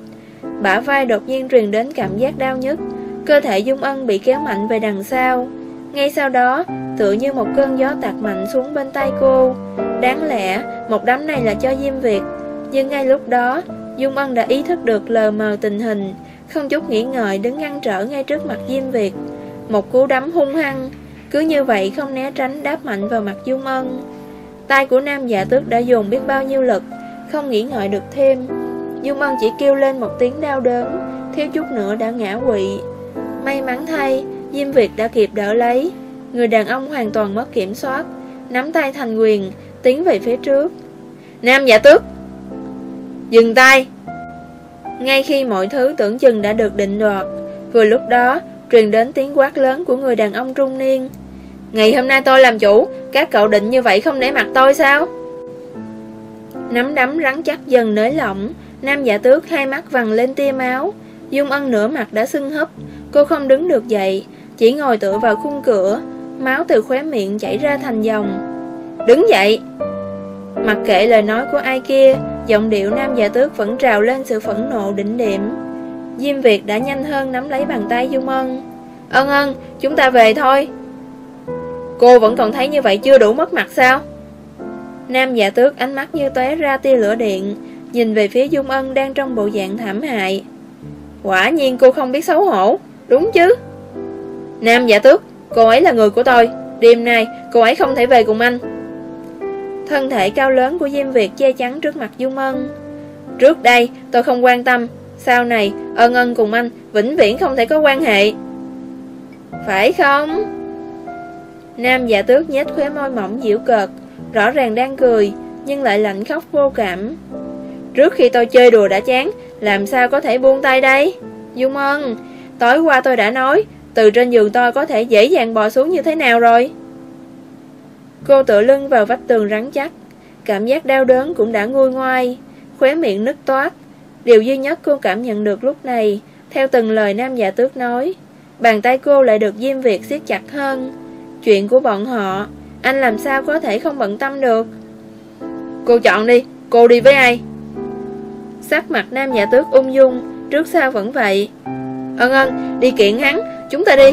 Bả vai đột nhiên truyền đến cảm giác đau nhức, cơ thể Dung Ân bị kéo mạnh về đằng sau. Ngay sau đó, tựa như một cơn gió tạt mạnh xuống bên tay cô. Đáng lẽ, một đấm này là cho Diêm Việt. Nhưng ngay lúc đó, Dung Ân đã ý thức được lờ mờ tình hình, không chút nghĩ ngợi đứng ngăn trở ngay trước mặt Diêm Việt. Một cú đấm hung hăng, cứ như vậy không né tránh đáp mạnh vào mặt Dung Ân. Tay của nam giả tước đã dùng biết bao nhiêu lực, không nghĩ ngợi được thêm. Dung Ân chỉ kêu lên một tiếng đau đớn, thiếu chút nữa đã ngã quỵ. May mắn thay, Diêm Việt đã kịp đỡ lấy. Người đàn ông hoàn toàn mất kiểm soát, nắm tay thành quyền, tiến về phía trước. Nam giả tước! Dừng tay! Ngay khi mọi thứ tưởng chừng đã được định đoạt, vừa lúc đó, truyền đến tiếng quát lớn của người đàn ông trung niên. Ngày hôm nay tôi làm chủ, các cậu định như vậy không để mặt tôi sao? Nắm đấm rắn chắc dần nới lỏng, nam giả tước hai mắt vằn lên tia máu, Dung Ân nửa mặt đã sưng húp, cô không đứng được dậy, chỉ ngồi tựa vào khung cửa, máu từ khóe miệng chảy ra thành dòng. Đứng dậy! Mặc kệ lời nói của ai kia, giọng điệu nam giả tước vẫn trào lên sự phẫn nộ đỉnh điểm. Diêm Việt đã nhanh hơn nắm lấy bàn tay Dung Ân. Ân ân, chúng ta về thôi. Cô vẫn còn thấy như vậy chưa đủ mất mặt sao? Nam giả tước ánh mắt như tóe ra tia lửa điện, nhìn về phía Dung Ân đang trong bộ dạng thảm hại. Quả nhiên cô không biết xấu hổ, đúng chứ? Nam giả tước, cô ấy là người của tôi, đêm nay cô ấy không thể về cùng anh. Thân thể cao lớn của Diêm Việt che chắn trước mặt Dung Ân. Trước đây tôi không quan tâm, sau này ân ân cùng anh vĩnh viễn không thể có quan hệ. Phải không? Nam giả tước nhếch khóe môi mỏng dịu cợt, rõ ràng đang cười, nhưng lại lạnh khóc vô cảm. Trước khi tôi chơi đùa đã chán, làm sao có thể buông tay đây? Dung Ân, tối qua tôi đã nói, từ trên giường tôi có thể dễ dàng bò xuống như thế nào rồi? Cô tựa lưng vào vách tường rắn chắc, cảm giác đau đớn cũng đã nguôi ngoai, khóe miệng nứt toát. Điều duy nhất cô cảm nhận được lúc này, theo từng lời nam giả tước nói, bàn tay cô lại được Diêm Việt siết chặt hơn. Chuyện của bọn họ, anh làm sao có thể không bận tâm được? Cô chọn đi, cô đi với ai? Sắc mặt nam giả tước ung dung, trước sau vẫn vậy. Ân ân, đi kiện hắn, chúng ta đi.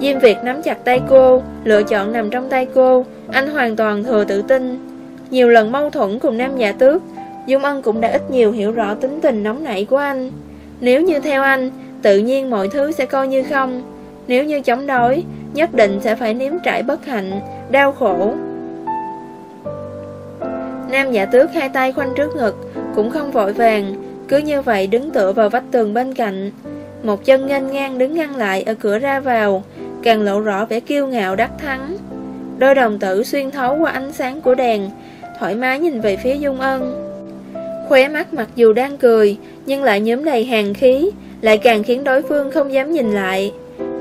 Diêm Việt nắm chặt tay cô, lựa chọn nằm trong tay cô, anh hoàn toàn thừa tự tin. Nhiều lần mâu thuẫn cùng nam giả tước, Dung Ân cũng đã ít nhiều hiểu rõ tính tình nóng nảy của anh. Nếu như theo anh, tự nhiên mọi thứ sẽ coi như không. Nếu như chống đối, nhất định sẽ phải nếm trải bất hạnh, đau khổ. Nam giả tước hai tay khoanh trước ngực, cũng không vội vàng, cứ như vậy đứng tựa vào vách tường bên cạnh. Một chân nghênh ngang đứng ngăn lại ở cửa ra vào, càng lộ rõ vẻ kiêu ngạo đắc thắng. Đôi đồng tử xuyên thấu qua ánh sáng của đèn, thoải mái nhìn về phía Dung Ân. Khóe mắt mặc dù đang cười, nhưng lại nhóm đầy hàng khí, lại càng khiến đối phương không dám nhìn lại.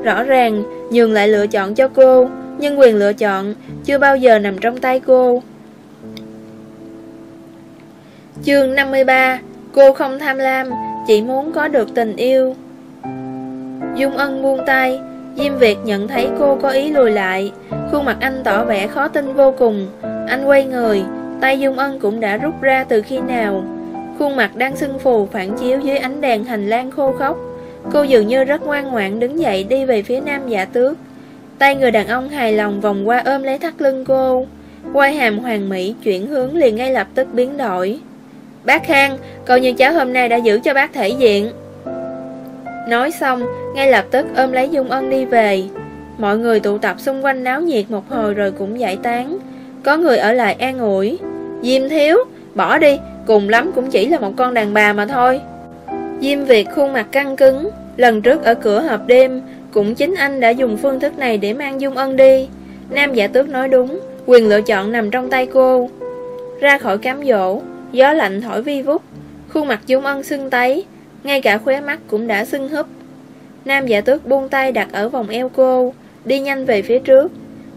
Rõ ràng, nhường lại lựa chọn cho cô, nhưng quyền lựa chọn chưa bao giờ nằm trong tay cô. Chương 53 Cô không tham lam, chỉ muốn có được tình yêu. Dung Ân buông tay, Diêm Việt nhận thấy cô có ý lùi lại, khuôn mặt anh tỏ vẻ khó tin vô cùng. Anh quay người, tay Dung Ân cũng đã rút ra từ khi nào. Khuôn mặt đang sưng phù phản chiếu dưới ánh đèn hành lang khô khốc. Cô dường như rất ngoan ngoãn đứng dậy đi về phía nam giả tước. Tay người đàn ông hài lòng vòng qua ôm lấy thắt lưng cô. Quay hàm hoàng mỹ chuyển hướng liền ngay lập tức biến đổi. Bác Khang, coi như cháu hôm nay đã giữ cho bác thể diện. Nói xong, ngay lập tức ôm lấy Dung Ân đi về. Mọi người tụ tập xung quanh náo nhiệt một hồi rồi cũng giải tán. Có người ở lại an ủi. Diêm thiếu, bỏ đi, cùng lắm cũng chỉ là một con đàn bà mà thôi. Diêm Việt khuôn mặt căng cứng, lần trước ở cửa hộp đêm, cũng chính anh đã dùng phương thức này để mang Dung Ân đi. Nam giả tước nói đúng, quyền lựa chọn nằm trong tay cô. Ra khỏi cám dỗ, gió lạnh thổi vi vút, khuôn mặt Dung Ân sưng tấy, ngay cả khóe mắt cũng đã sưng húp. Nam giả tước buông tay đặt ở vòng eo cô, đi nhanh về phía trước.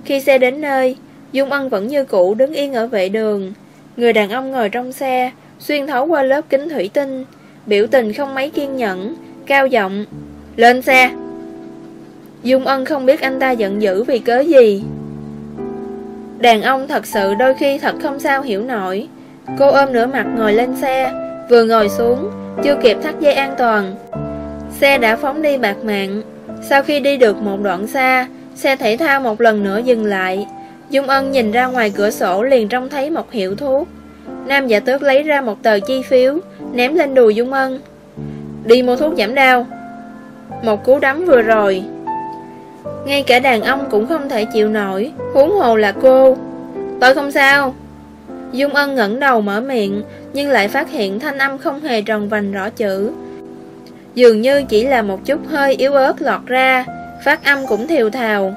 Khi xe đến nơi, Dung Ân vẫn như cũ đứng yên ở vệ đường. Người đàn ông ngồi trong xe, xuyên thấu qua lớp kính thủy tinh, biểu tình không mấy kiên nhẫn, cao giọng, lên xe. Dung Ân không biết anh ta giận dữ vì cớ gì. Đàn ông thật sự đôi khi thật không sao hiểu nổi. Cô ôm nửa mặt ngồi lên xe, vừa ngồi xuống, chưa kịp thắt dây an toàn. Xe đã phóng đi bạc mạng. Sau khi đi được một đoạn xa Xe thể thao một lần nữa dừng lại. Dung Ân nhìn ra ngoài cửa sổ liền trông thấy một hiệu thuốc. Nam giả tước lấy ra một tờ chi phiếu Ném lên đùi Dung Ân. Đi mua thuốc giảm đau. Một cú đấm vừa rồi. Ngay cả đàn ông cũng không thể chịu nổi Huống hồ là cô. Tôi không sao. Dung Ân ngẩng đầu mở miệng, Nhưng lại phát hiện thanh âm không hề tròn vành rõ chữ. Dường như chỉ là một chút hơi yếu ớt lọt ra, Phát âm cũng thiều thào.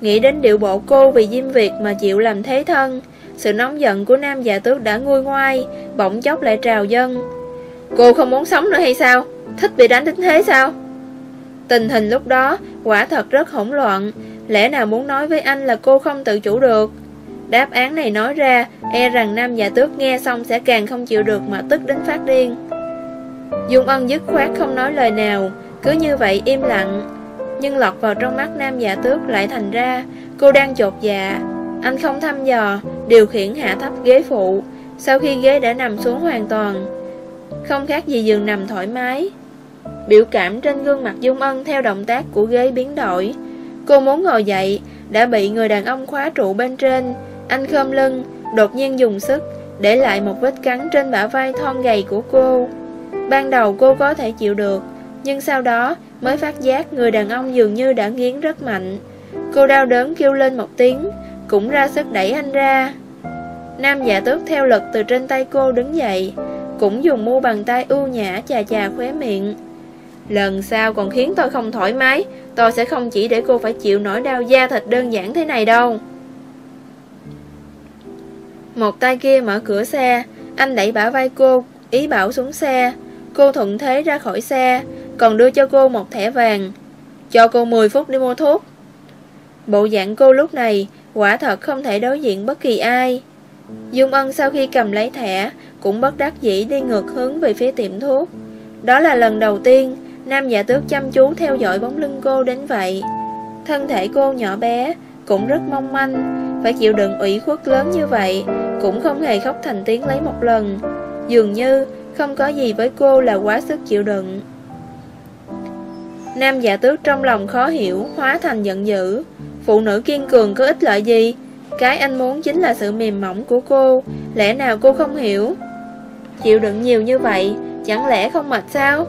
Nghĩ đến điệu bộ cô vì Diêm Việt mà chịu làm thế thân, Sự nóng giận của nam già tước đã nguôi ngoai, Bỗng chốc lại trào dân Cô không muốn sống nữa hay sao? Thích bị đánh đến thế sao? Tình hình lúc đó quả thật rất hỗn loạn, Lẽ nào muốn nói với anh là cô không tự chủ được? Đáp án này nói ra E rằng nam già tước nghe xong sẽ càng không chịu được mà tức đến phát điên. Dung Ân dứt khoát không nói lời nào, Cứ như vậy im lặng. Nhưng lọt vào trong mắt nam giả tước lại thành ra, Cô đang chột dạ. Anh không thăm dò, Điều khiển hạ thấp ghế phụ. Sau khi ghế đã nằm xuống hoàn toàn, Không khác gì giường nằm thoải mái. Biểu cảm trên gương mặt Dung Ân Theo động tác của ghế biến đổi. Cô muốn ngồi dậy, Đã bị người đàn ông khóa trụ bên trên anh khom lưng, Đột nhiên dùng sức, Để lại một vết cắn trên bả vai thon gầy của cô. Ban đầu cô có thể chịu được, Nhưng sau đó mới phát giác người đàn ông dường như đã nghiến rất mạnh. Cô đau đớn kêu lên một tiếng, Cũng ra sức đẩy anh ra. Nam giả tước theo lực từ trên tay cô đứng dậy, Cũng dùng mu bàn tay ưu nhã chà chà khóe miệng. Lần sau còn khiến tôi không thoải mái, Tôi sẽ không chỉ để cô phải chịu nỗi đau da thịt đơn giản thế này đâu. Một tay kia mở cửa xe. Anh đẩy bả vai cô, Ý bảo xuống xe. Cô thuận thế ra khỏi xe, Còn đưa cho cô một thẻ vàng. Cho cô 10 phút đi mua thuốc. Bộ dạng cô lúc này, Quả thật không thể đối diện bất kỳ ai. Dung Ân sau khi cầm lấy thẻ, Cũng bất đắc dĩ đi ngược hướng về phía tiệm thuốc. Đó là lần đầu tiên, Nam giả tước chăm chú theo dõi bóng lưng cô đến vậy. Thân thể cô nhỏ bé, Cũng rất mong manh. Phải chịu đựng ủy khuất lớn như vậy, Cũng không hề khóc thành tiếng lấy một lần. Dường như, không có gì với cô là quá sức chịu đựng. Nam giả tước trong lòng khó hiểu, Hóa thành giận dữ. Phụ nữ kiên cường có ích lợi gì? Cái anh muốn chính là sự mềm mỏng của cô, Lẽ nào cô không hiểu? Chịu đựng nhiều như vậy, Chẳng lẽ không mệt sao?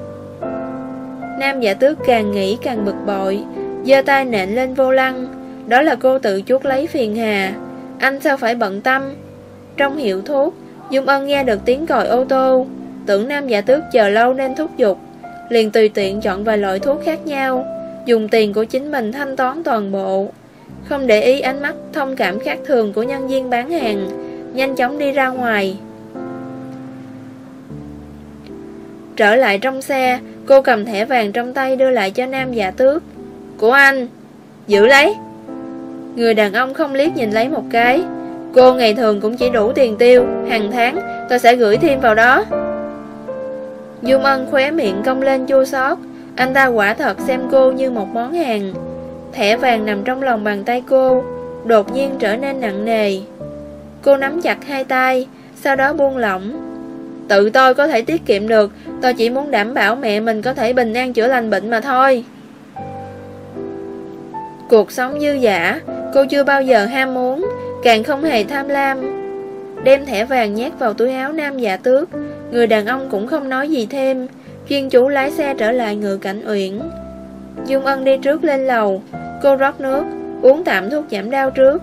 Nam giả tước càng nghĩ càng bực bội, giơ tay nện lên vô lăng. Đó là cô tự chuốt lấy phiền hà. Anh sao phải bận tâm? Trong hiệu thuốc, Dung Ân nghe được tiếng còi ô tô. Tưởng nam giả tước chờ lâu nên thúc giục. Liền tùy tiện chọn vài loại thuốc khác nhau. Dùng tiền của chính mình thanh toán toàn bộ. Không để ý ánh mắt thông cảm khác thường của nhân viên bán hàng, Nhanh chóng đi ra ngoài. Trở lại trong xe, Cô cầm thẻ vàng trong tay đưa lại cho nam giả tước. Của anh, Giữ lấy. Người đàn ông không liếc nhìn lấy một cái. Cô ngày thường cũng chỉ đủ tiền tiêu. Hàng tháng, tôi sẽ gửi thêm vào đó. Dung Ân khóe miệng cong lên chua xót. Anh ta quả thật xem cô như một món hàng. Thẻ vàng nằm trong lòng bàn tay cô, Đột nhiên trở nên nặng nề. Cô nắm chặt hai tay, Sau đó buông lỏng. Tự tôi có thể tiết kiệm được, Tôi chỉ muốn đảm bảo mẹ mình có thể bình an chữa lành bệnh mà thôi. Cuộc sống dư giả Cô chưa bao giờ ham muốn, Càng không hề tham lam. Đem thẻ vàng nhét vào túi áo nam giả tước, Người đàn ông cũng không nói gì thêm Chuyên chủ lái xe trở lại ngựa cảnh uyển. Dung Ân đi trước lên lầu, Cô rót nước, Uống tạm thuốc giảm đau trước.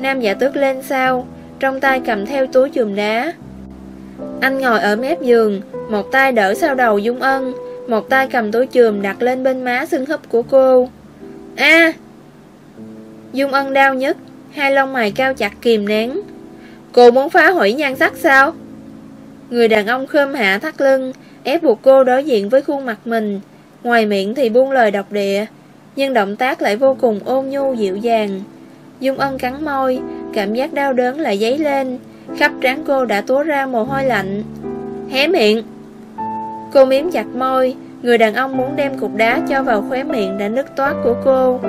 Nam giả tước lên sau, Trong tay cầm theo túi chùm đá. Anh ngồi ở mép giường, Một tay đỡ sau đầu Dung Ân, Một tay cầm túi chùm đặt lên bên má xương húp của cô. A Dung Ân đau nhất, Hai lông mày cao chặt kìm nén. Cô muốn phá hủy nhan sắc sao? Người đàn ông khơm hạ thắt lưng, Ép buộc cô đối diện với khuôn mặt mình. Ngoài miệng thì buông lời độc địa, Nhưng động tác lại vô cùng ôn nhu, dịu dàng. Dung ân cắn môi, Cảm giác đau đớn lại dấy lên. Khắp trán cô đã túa ra mồ hôi lạnh. Hé miệng! Cô miếm chặt môi, Người đàn ông muốn đem cục đá cho vào khóe miệng đã nứt toát của cô.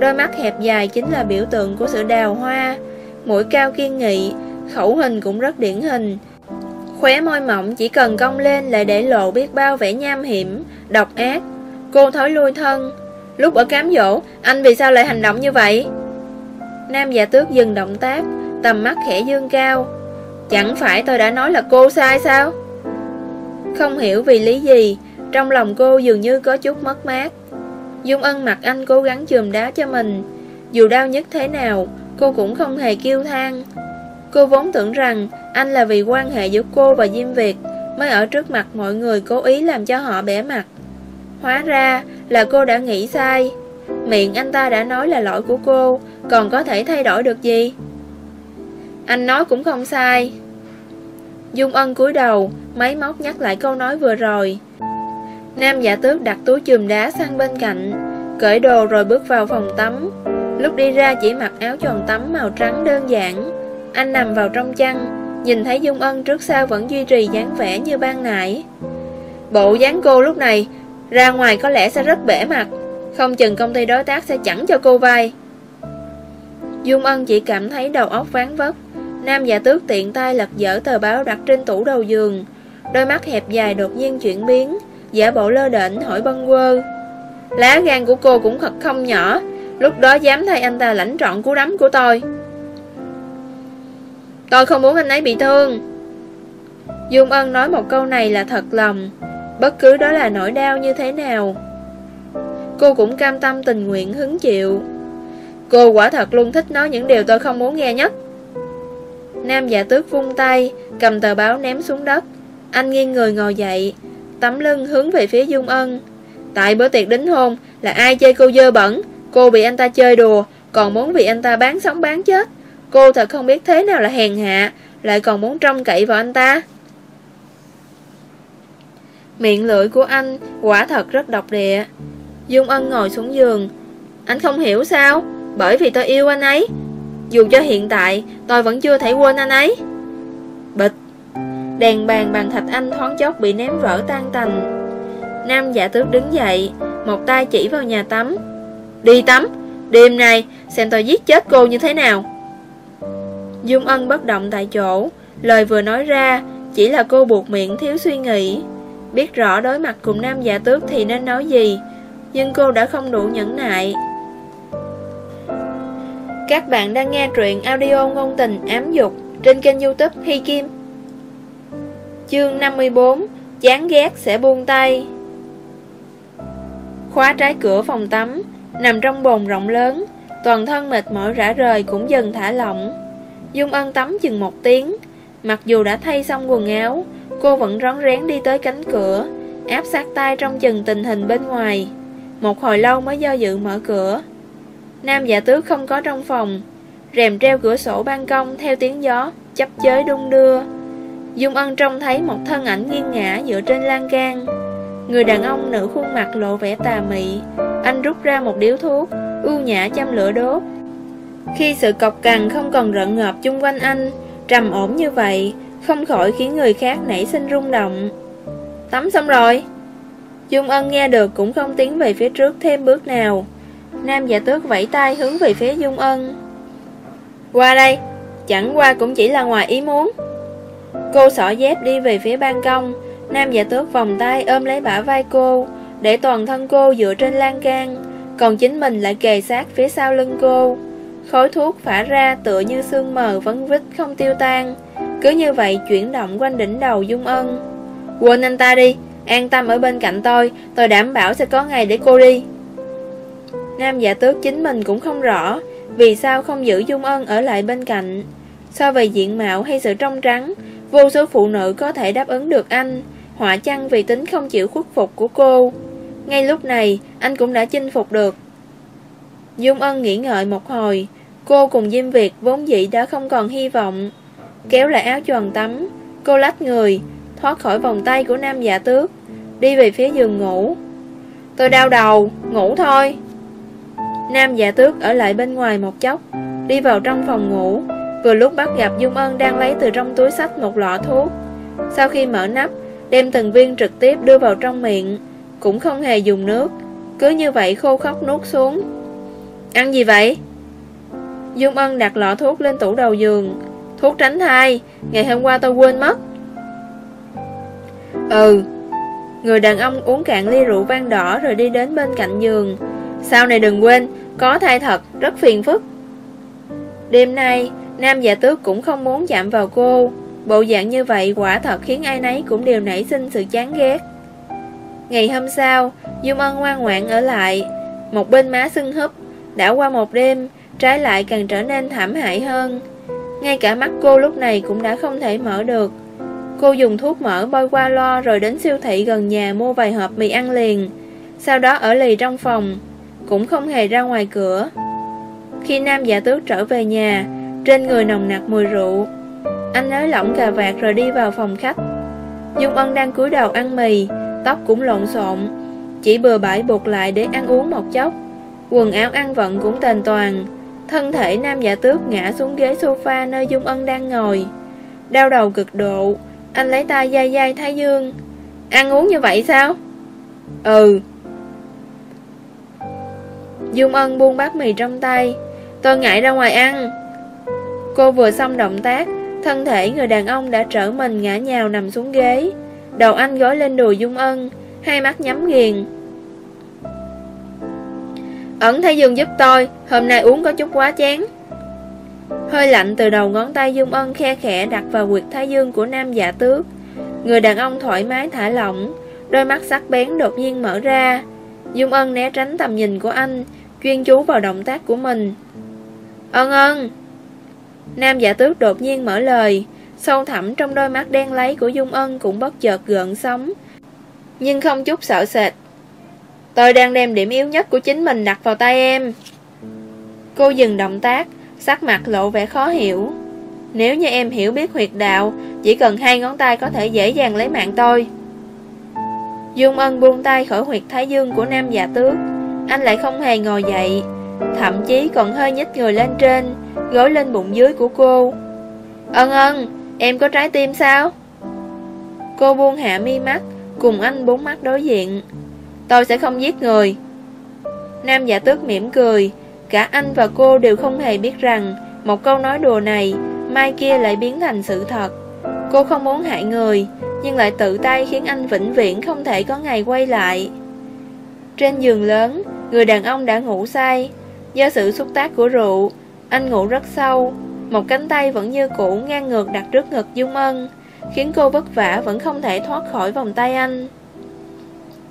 Đôi mắt hẹp dài chính là biểu tượng của sự đào hoa. Mũi cao kiên nghị Khẩu hình cũng rất điển hình. Khóe môi mỏng chỉ cần cong lên lại để lộ biết bao vẻ nham hiểm, độc ác. Cô thối lui thân. Lúc ở cám dỗ Anh vì sao lại hành động như vậy? Nam giả tước dừng động tác Tầm mắt khẽ dương cao. Chẳng phải tôi đã nói là cô sai sao? Không hiểu vì lý gì Trong lòng cô dường như có chút mất mát. Dung ân mặt anh cố gắng chườm đá cho mình. Dù đau nhất thế nào, Cô cũng không hề kêu than. Cô vốn tưởng rằng Anh là vì quan hệ giữa cô và Diêm Việt Mới ở trước mặt mọi người cố ý làm cho họ bẻ mặt. Hóa ra là cô đã nghĩ sai. Miệng anh ta đã nói là lỗi của cô, Còn có thể thay đổi được gì? Anh nói cũng không sai. Dung ân cúi đầu, Máy móc nhắc lại câu nói vừa rồi. Nam giả tước đặt túi chùm đá sang bên cạnh, Cởi đồ rồi bước vào phòng tắm. Lúc đi ra chỉ mặc áo tròn tắm màu trắng đơn giản. Anh nằm vào trong chăn, Nhìn thấy Dung Ân trước sau vẫn duy trì dáng vẻ như ban nãy. Bộ dáng cô lúc này, Ra ngoài có lẽ sẽ rất bể mặt, Không chừng công ty đối tác sẽ chẳng cho cô vai. Dung Ân chỉ cảm thấy đầu óc ván vất Nam giả tước tiện tay lật dở tờ báo đặt trên tủ đầu giường. Đôi mắt hẹp dài đột nhiên chuyển biến. Giả bộ lơ đễnh hỏi bân quơ. Lá gan của cô cũng thật không nhỏ, Lúc đó dám thay anh ta lãnh trọn cú đấm của tôi. Tôi không muốn anh ấy bị thương. Dung Ân nói một câu này là thật lòng, Bất cứ đó là nỗi đau như thế nào. Cô cũng cam tâm tình nguyện hứng chịu. Cô quả thật luôn thích nói những điều tôi không muốn nghe nhất. Nam giả tước vung tay, Cầm tờ báo ném xuống đất. Anh nghiêng người ngồi dậy Tấm lưng hướng về phía Dung Ân. Tại bữa tiệc đính hôn, Là ai chơi cô dơ bẩn, Cô bị anh ta chơi đùa, Còn muốn bị anh ta bán sống bán chết. Cô thật không biết thế nào là hèn hạ, Lại còn muốn trông cậy vào anh ta. Miệng lưỡi của anh Quả thật rất độc địa. Dung Ân ngồi xuống giường. Anh không hiểu sao, Bởi vì tôi yêu anh ấy. Dù cho hiện tại, tôi vẫn chưa thể quên anh ấy. Bịch. Đèn bàn bằng thạch anh thoáng chốc bị ném vỡ tan tành. Nam giả tước đứng dậy, Một tay chỉ vào nhà tắm. Đi tắm, Đêm nay xem tôi giết chết cô như thế nào. Dung Ân bất động tại chỗ, Lời vừa nói ra, Chỉ là cô buộc miệng thiếu suy nghĩ. Biết rõ đối mặt cùng nam giả tước thì nên nói gì, Nhưng cô đã không đủ nhẫn nại. Các bạn đang nghe truyện audio ngôn tình ám dục Trên kênh youtube Hi Kim. Chương 54 Chán ghét sẽ buông tay. Khóa trái cửa phòng tắm, Nằm trong bồn rộng lớn, Toàn thân mệt mỏi rã rời cũng dần thả lỏng. Dung ân tắm chừng một tiếng, Mặc dù đã thay xong quần áo, Cô vẫn rón rén đi tới cánh cửa, Áp sát tay trong chừng tình hình bên ngoài. Một hồi lâu mới do dự mở cửa. Nam giả tước không có trong phòng, Rèm treo cửa sổ ban công Theo tiếng gió Chấp chới đung đưa. Dung ân trông thấy một thân ảnh nghiêng ngã Dựa trên lan can. Người đàn ông nửa khuôn mặt lộ vẻ tà mị. Anh rút ra một điếu thuốc, Ưu nhã chăm lửa đốt. Khi sự cọc cằn không còn rợn ngợp chung quanh anh, Trầm ổn như vậy, Không khỏi khiến người khác nảy sinh rung động. Tắm xong rồi. Dung Ân nghe được cũng không tiến về phía trước thêm bước nào. Nam giả tước vẫy tay hướng về phía Dung Ân. Qua đây, Chẳng qua cũng chỉ là ngoài ý muốn. Cô xỏ dép đi về phía ban công. Nam giả tước vòng tay ôm lấy bả vai cô, Để toàn thân cô dựa trên lan can. Còn chính mình lại kề sát phía sau lưng cô. Khối thuốc phả ra tựa như sương mờ vấn vít không tiêu tan. Cứ như vậy chuyển động quanh đỉnh đầu Dung Ân. Quên anh ta đi, An tâm ở bên cạnh tôi Tôi đảm bảo sẽ có ngày để cô đi. Nam giả tước chính mình cũng không rõ Vì sao không giữ Dung Ân ở lại bên cạnh. So về diện mạo hay sự trong trắng Vô số phụ nữ có thể đáp ứng được anh Họa chăng vì tính không chịu khuất phục của cô. Ngay lúc này Anh cũng đã chinh phục được. Dung Ân nghĩ ngợi một hồi Cô cùng Diêm Việt vốn dĩ đã không còn hy vọng. Kéo lại áo choàng tắm Cô lách người Thoát khỏi vòng tay của nam giả tước Đi về phía giường ngủ. Tôi đau đầu, ngủ thôi. Nam giả tước ở lại bên ngoài một chốc Đi vào trong phòng ngủ. Vừa lúc bắt gặp Dung Ân đang lấy từ trong túi sách một lọ thuốc Sau khi mở nắp Đem từng viên trực tiếp đưa vào trong miệng Cũng không hề dùng nước Cứ như vậy khô khóc nuốt xuống Ăn gì vậy? Dung Ân đặt lọ thuốc lên tủ đầu giường Thuốc tránh thai Ngày hôm qua tôi quên mất Ừ Người đàn ông uống cạn ly rượu vang đỏ rồi đi đến bên cạnh giường. Sau này đừng quên, có thai thật, rất phiền phức. Đêm nay, Nam giả tước cũng không muốn chạm vào cô. Bộ dạng như vậy quả thật khiến ai nấy cũng đều nảy sinh sự chán ghét. Ngày hôm sau, Dung Ân ngoan ngoãn ở lại. Một bên má sưng húp, đã qua một đêm, trái lại càng trở nên thảm hại hơn. Ngay cả mắt cô lúc này cũng đã không thể mở được. Cô dùng thuốc mỡ bôi qua lo rồi đến siêu thị gần nhà mua vài hộp mì ăn liền. Sau đó ở lì trong phòng, cũng không hề ra ngoài cửa. Khi nam giả tước trở về nhà, trên người nồng nặc mùi rượu. Anh nới lỏng cà vạt rồi đi vào phòng khách. Dung Ân đang cúi đầu ăn mì, tóc cũng lộn xộn, chỉ bừa bãi buộc lại để ăn uống một chốc. Quần áo ăn vận cũng tền toàn. Thân thể nam giả tước ngã xuống ghế sofa nơi Dung Ân đang ngồi. Đau đầu cực độ, anh lấy tay dai dai Thái Dương. Ăn uống như vậy sao? Ừ. Dung Ân buông bát mì trong tay. Tôi ngại ra ngoài ăn. Cô vừa xong động tác, thân thể người đàn ông đã trở mình ngã nhào nằm xuống ghế. Đầu anh gối lên đùi Dung Ân, hai mắt nhắm nghiền. Ẩn Thái Dương giúp tôi, hôm nay uống có chút quá chán. Hơi lạnh từ đầu ngón tay Dung Ân khe khẽ đặt vào quyệt Thái Dương của nam giả tước. Người đàn ông thoải mái thả lỏng, đôi mắt sắc bén đột nhiên mở ra. Dung Ân né tránh tầm nhìn của anh, chuyên chú vào động tác của mình. Ân ân! Nam giả tước đột nhiên mở lời, sâu thẳm trong đôi mắt đen lấy của Dung Ân cũng bất chợt gợn sóng. Nhưng không chút sợ sệt. Tôi đang đem điểm yếu nhất của chính mình đặt vào tay em. Cô dừng động tác, sắc mặt lộ vẻ khó hiểu. Nếu như em hiểu biết huyệt đạo, chỉ cần hai ngón tay có thể dễ dàng lấy mạng tôi. Dung Ân buông tay khỏi huyệt thái dương của nam giả tước. Anh lại không hề ngồi dậy, thậm chí còn hơi nhích người lên trên, gối lên bụng dưới của cô. Ân ân, em có trái tim sao? Cô buông hạ mi mắt, cùng anh bốn mắt đối diện. Tôi sẽ không giết người. Nam giả tước mỉm cười, cả anh và cô đều không hề biết rằng một câu nói đùa này mai kia lại biến thành sự thật. Cô không muốn hại người, nhưng lại tự tay khiến anh vĩnh viễn không thể có ngày quay lại. Trên giường lớn, người đàn ông đã ngủ say. Do sự xúc tác của rượu, anh ngủ rất sâu. Một cánh tay vẫn như cũ ngang ngược đặt trước ngực Dung Ân, khiến cô vất vả vẫn không thể thoát khỏi vòng tay anh.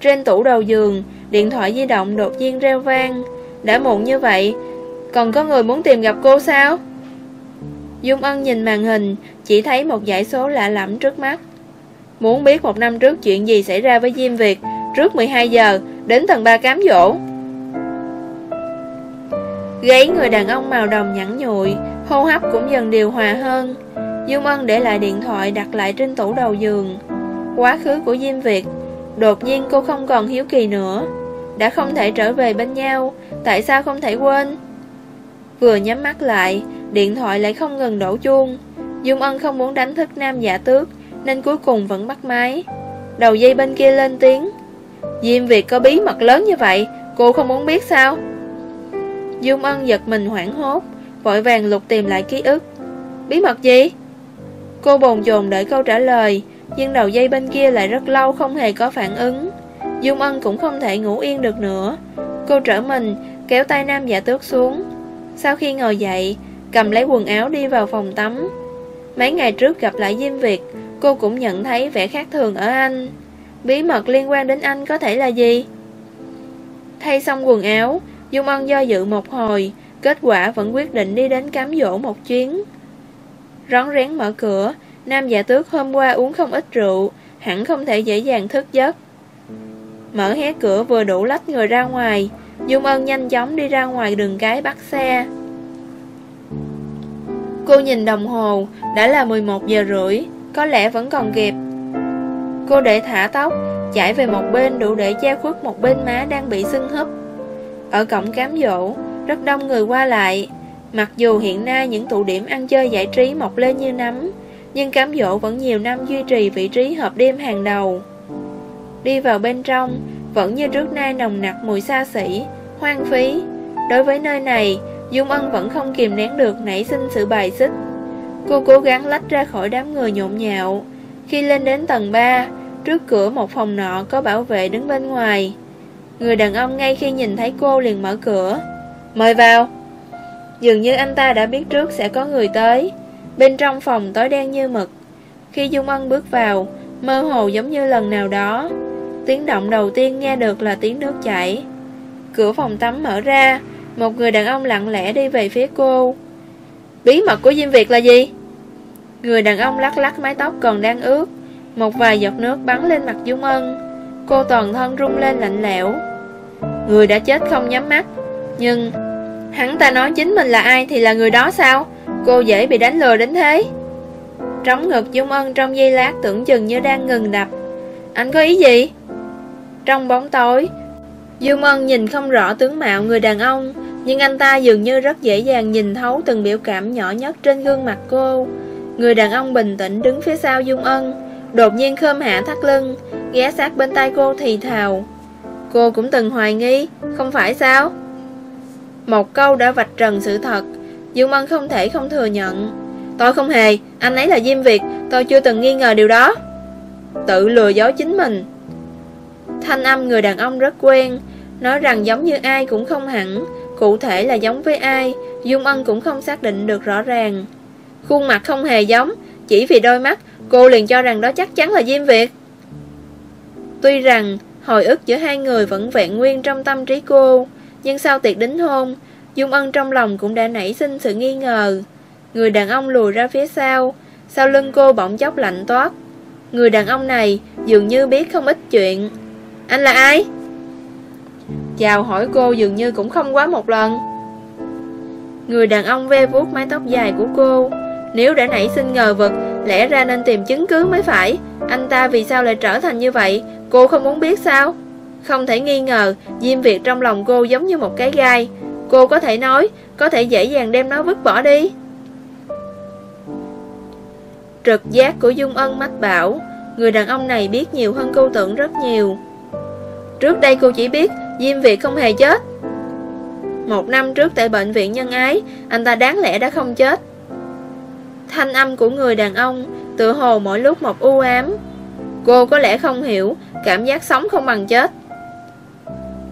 Trên tủ đầu giường, điện thoại di động đột nhiên reo vang. Đã muộn như vậy, còn có người muốn tìm gặp cô sao? Dung Ân nhìn màn hình, chỉ thấy một dãy số lạ lẫm trước mắt. Muốn biết một năm trước chuyện gì xảy ra với Diêm Việt, trước 12 giờ, đến tầng 3 cám dỗ. Gáy người đàn ông màu đồng nhẵn nhụi, hô hấp cũng dần điều hòa hơn. Dung Ân để lại điện thoại đặt lại trên tủ đầu giường. Quá khứ của Diêm Việt, đột nhiên cô không còn hiếu kỳ nữa. Đã không thể trở về bên nhau, tại sao không thể quên? Vừa nhắm mắt lại, điện thoại lại không ngừng đổ chuông. Dung Ân không muốn đánh thức nam giả tước, nên cuối cùng vẫn bắt máy. Đầu dây bên kia lên tiếng. Diêm Việt có bí mật lớn như vậy, cô không muốn biết sao? Dung Ân giật mình hoảng hốt, vội vàng lục tìm lại ký ức. Bí mật gì? Cô bồn chồn đợi câu trả lời, nhưng đầu dây bên kia lại rất lâu không hề có phản ứng. Dung Ân cũng không thể ngủ yên được nữa. Cô trở mình, kéo tay nam giả tước xuống. Sau khi ngồi dậy, cầm lấy quần áo đi vào phòng tắm. Mấy ngày trước gặp lại Diêm Việt, cô cũng nhận thấy vẻ khác thường ở anh. Bí mật liên quan đến anh có thể là gì? Thay xong quần áo, Dung Ân do dự một hồi, kết quả vẫn quyết định đi đến cám dỗ một chuyến. Rón rén mở cửa, nam giả tước hôm qua uống không ít rượu, hẳn không thể dễ dàng thức giấc. Mở hé cửa vừa đủ lách người ra ngoài, Dung Ân nhanh chóng đi ra ngoài đường cái bắt xe. Cô nhìn đồng hồ, đã là 11 giờ rưỡi, có lẽ vẫn còn kịp. Cô để thả tóc, chạy về một bên đủ để che khuất một bên má đang bị sưng húp. Ở cổng cám dỗ, rất đông người qua lại. Mặc dù hiện nay những tụ điểm ăn chơi giải trí mọc lên như nấm, nhưng cám dỗ vẫn nhiều năm duy trì vị trí hộp đêm hàng đầu. Đi vào bên trong, vẫn như trước nay nồng nặc mùi xa xỉ, hoang phí. Đối với nơi này, Dung Ân vẫn không kìm nén được nảy sinh sự bài xích. Cô cố gắng lách ra khỏi đám người nhộn nhạo. Khi lên đến tầng 3, Trước cửa một phòng nọ có bảo vệ đứng bên ngoài Người đàn ông ngay khi nhìn thấy cô liền mở cửa. Mời vào. Dường như anh ta đã biết trước sẽ có người tới. Bên trong phòng tối đen như mực. Khi Dung Ân bước vào, Mơ hồ giống như lần nào đó. Tiếng động đầu tiên nghe được là tiếng nước chảy. Cửa phòng tắm mở ra, Một người đàn ông lặng lẽ đi về phía cô. Bí mật của Diêm Việt là gì? Người đàn ông lắc lắc mái tóc còn đang ướt. Một vài giọt nước bắn lên mặt Dung Ân Cô toàn thân rung lên lạnh lẽo. Người đã chết không nhắm mắt. Nhưng Hắn ta nói chính mình là ai thì là người đó sao? Cô dễ bị đánh lừa đến thế. Trống ngực Dung Ân trong giây lát tưởng chừng như đang ngừng đập. Anh có ý gì? Trong bóng tối, Dung Ân nhìn không rõ tướng mạo người đàn ông, Nhưng anh ta dường như rất dễ dàng nhìn thấu từng biểu cảm nhỏ nhất trên gương mặt cô. Người đàn ông bình tĩnh đứng phía sau Dung Ân, Đột nhiên khơm hạ thắt lưng, Ghé sát bên tay cô thì thào. Cô cũng từng hoài nghi, Không phải sao? Một câu đã vạch trần sự thật, Dương Ân không thể không thừa nhận. Tôi không hề, Anh ấy là Diêm Việt, Tôi chưa từng nghi ngờ điều đó. Tự lừa dối chính mình. Thanh âm người đàn ông rất quen, Nói rằng giống như ai cũng không hẳn, Cụ thể là giống với ai Dung Ân cũng không xác định được rõ ràng. Khuôn mặt không hề giống, Chỉ vì đôi mắt, Cô liền cho rằng đó chắc chắn là Diêm Việt. Tuy rằng Hồi ức giữa hai người vẫn vẹn nguyên trong tâm trí cô. Nhưng sau tiệc đính hôn, Dung Ân trong lòng cũng đã nảy sinh sự nghi ngờ. Người đàn ông lùi ra phía sau Sau lưng cô bỗng chốc lạnh toát. Người đàn ông này dường như biết không ít chuyện. Anh là ai? Chào hỏi cô dường như cũng không quá một lần. Người đàn ông ve vuốt mái tóc dài của cô nếu đã nảy sinh ngờ vực, Lẽ ra nên tìm chứng cứ mới phải. Anh ta vì sao lại trở thành như vậy? Cô không muốn biết sao? Không thể nghi ngờ, Diêm Việt trong lòng cô giống như một cái gai. Cô có thể nói, Có thể dễ dàng đem nó vứt bỏ đi. Trực giác của Dung Ân mách bảo, Người đàn ông này biết nhiều hơn cô tưởng rất nhiều. Trước đây cô chỉ biết Diêm Việt không hề chết. Một năm trước tại bệnh viện nhân ái, Anh ta đáng lẽ đã không chết. Thanh âm của người đàn ông Tự hồ mỗi lúc một u ám. Cô có lẽ không hiểu, Cảm giác sống không bằng chết.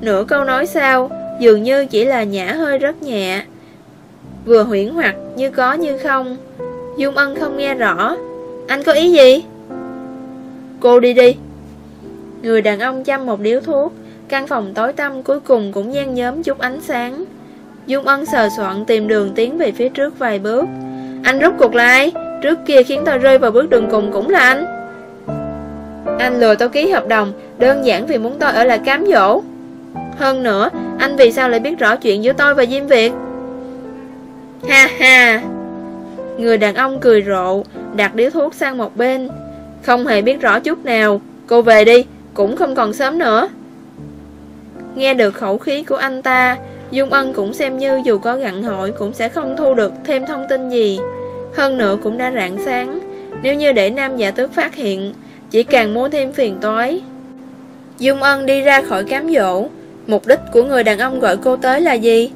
Nửa câu nói sau, Dường như chỉ là nhả hơi rất nhẹ. Vừa huyễn hoặc như có như không, Dung Ân không nghe rõ. Anh có ý gì? Cô đi đi. Người đàn ông chăm một điếu thuốc, Căn phòng tối tăm cuối cùng cũng nhan nhóm chút ánh sáng. Dung Ân sờ soạn tìm đường tiến về phía trước vài bước. Anh rút cuộc lại Trước kia khiến tôi rơi vào bước đường cùng cũng là anh. Anh lừa tôi ký hợp đồng, Đơn giản vì muốn tôi ở lại cám dỗ. Hơn nữa, Anh vì sao lại biết rõ chuyện giữa tôi và Diêm Việt? Ha ha. Người đàn ông cười rộ, Đặt điếu thuốc sang một bên. Không hề biết rõ chút nào. Cô về đi, Cũng không còn sớm nữa. Nghe được khẩu khí của anh ta Dung Ân cũng xem như dù có gặn hỏi Cũng sẽ không thu được thêm thông tin gì Hơn nữa cũng đã rạng sáng Nếu như để nam giả tước phát hiện Chỉ càng muốn thêm phiền toái Dung Ân đi ra khỏi cám dỗ Mục đích của người đàn ông gọi cô tới là gì?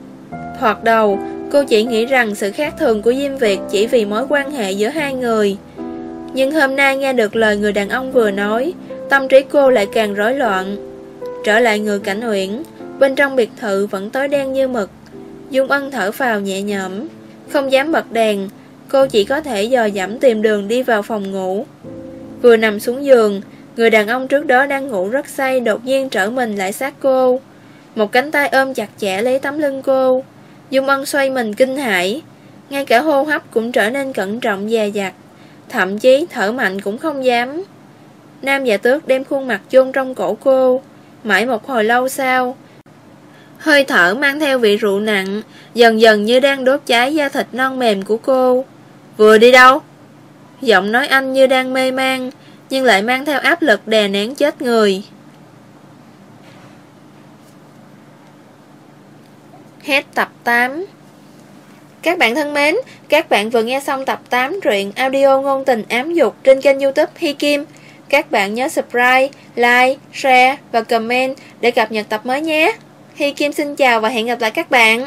Thoạt đầu Cô chỉ nghĩ rằng sự khác thường của Diêm Việt chỉ vì mối quan hệ giữa hai người. Nhưng hôm nay nghe được lời người đàn ông vừa nói, tâm trí cô lại càng rối loạn. Trở lại người cảnh uyển, bên trong biệt thự vẫn tối đen như mực. Dung Ân thở vào nhẹ nhõm, không dám bật đèn, cô chỉ có thể dò dẫm tìm đường đi vào phòng ngủ. Vừa nằm xuống giường, người đàn ông trước đó đang ngủ rất say đột nhiên trở mình lại sát cô. Một cánh tay ôm chặt chẽ lấy tấm lưng cô. Dung Ân xoay mình kinh hãi Ngay cả hô hấp cũng trở nên cẩn trọng dè dặt Thậm chí thở mạnh cũng không dám Nam giả tước đem khuôn mặt chôn trong cổ cô Mãi một hồi lâu sau Hơi thở mang theo vị rượu nặng Dần dần như đang đốt cháy da thịt non mềm của cô Vừa đi đâu? Giọng nói anh như đang mê man Nhưng lại mang theo áp lực đè nén chết người Hết tập 8 Các bạn thân mến, các bạn vừa nghe xong tập 8 truyện audio ngôn tình ám dục trên kênh youtube Hi Kim. Các bạn nhớ subscribe, like, share và comment để cập nhật tập mới nhé. Hi Kim xin chào và hẹn gặp lại các bạn.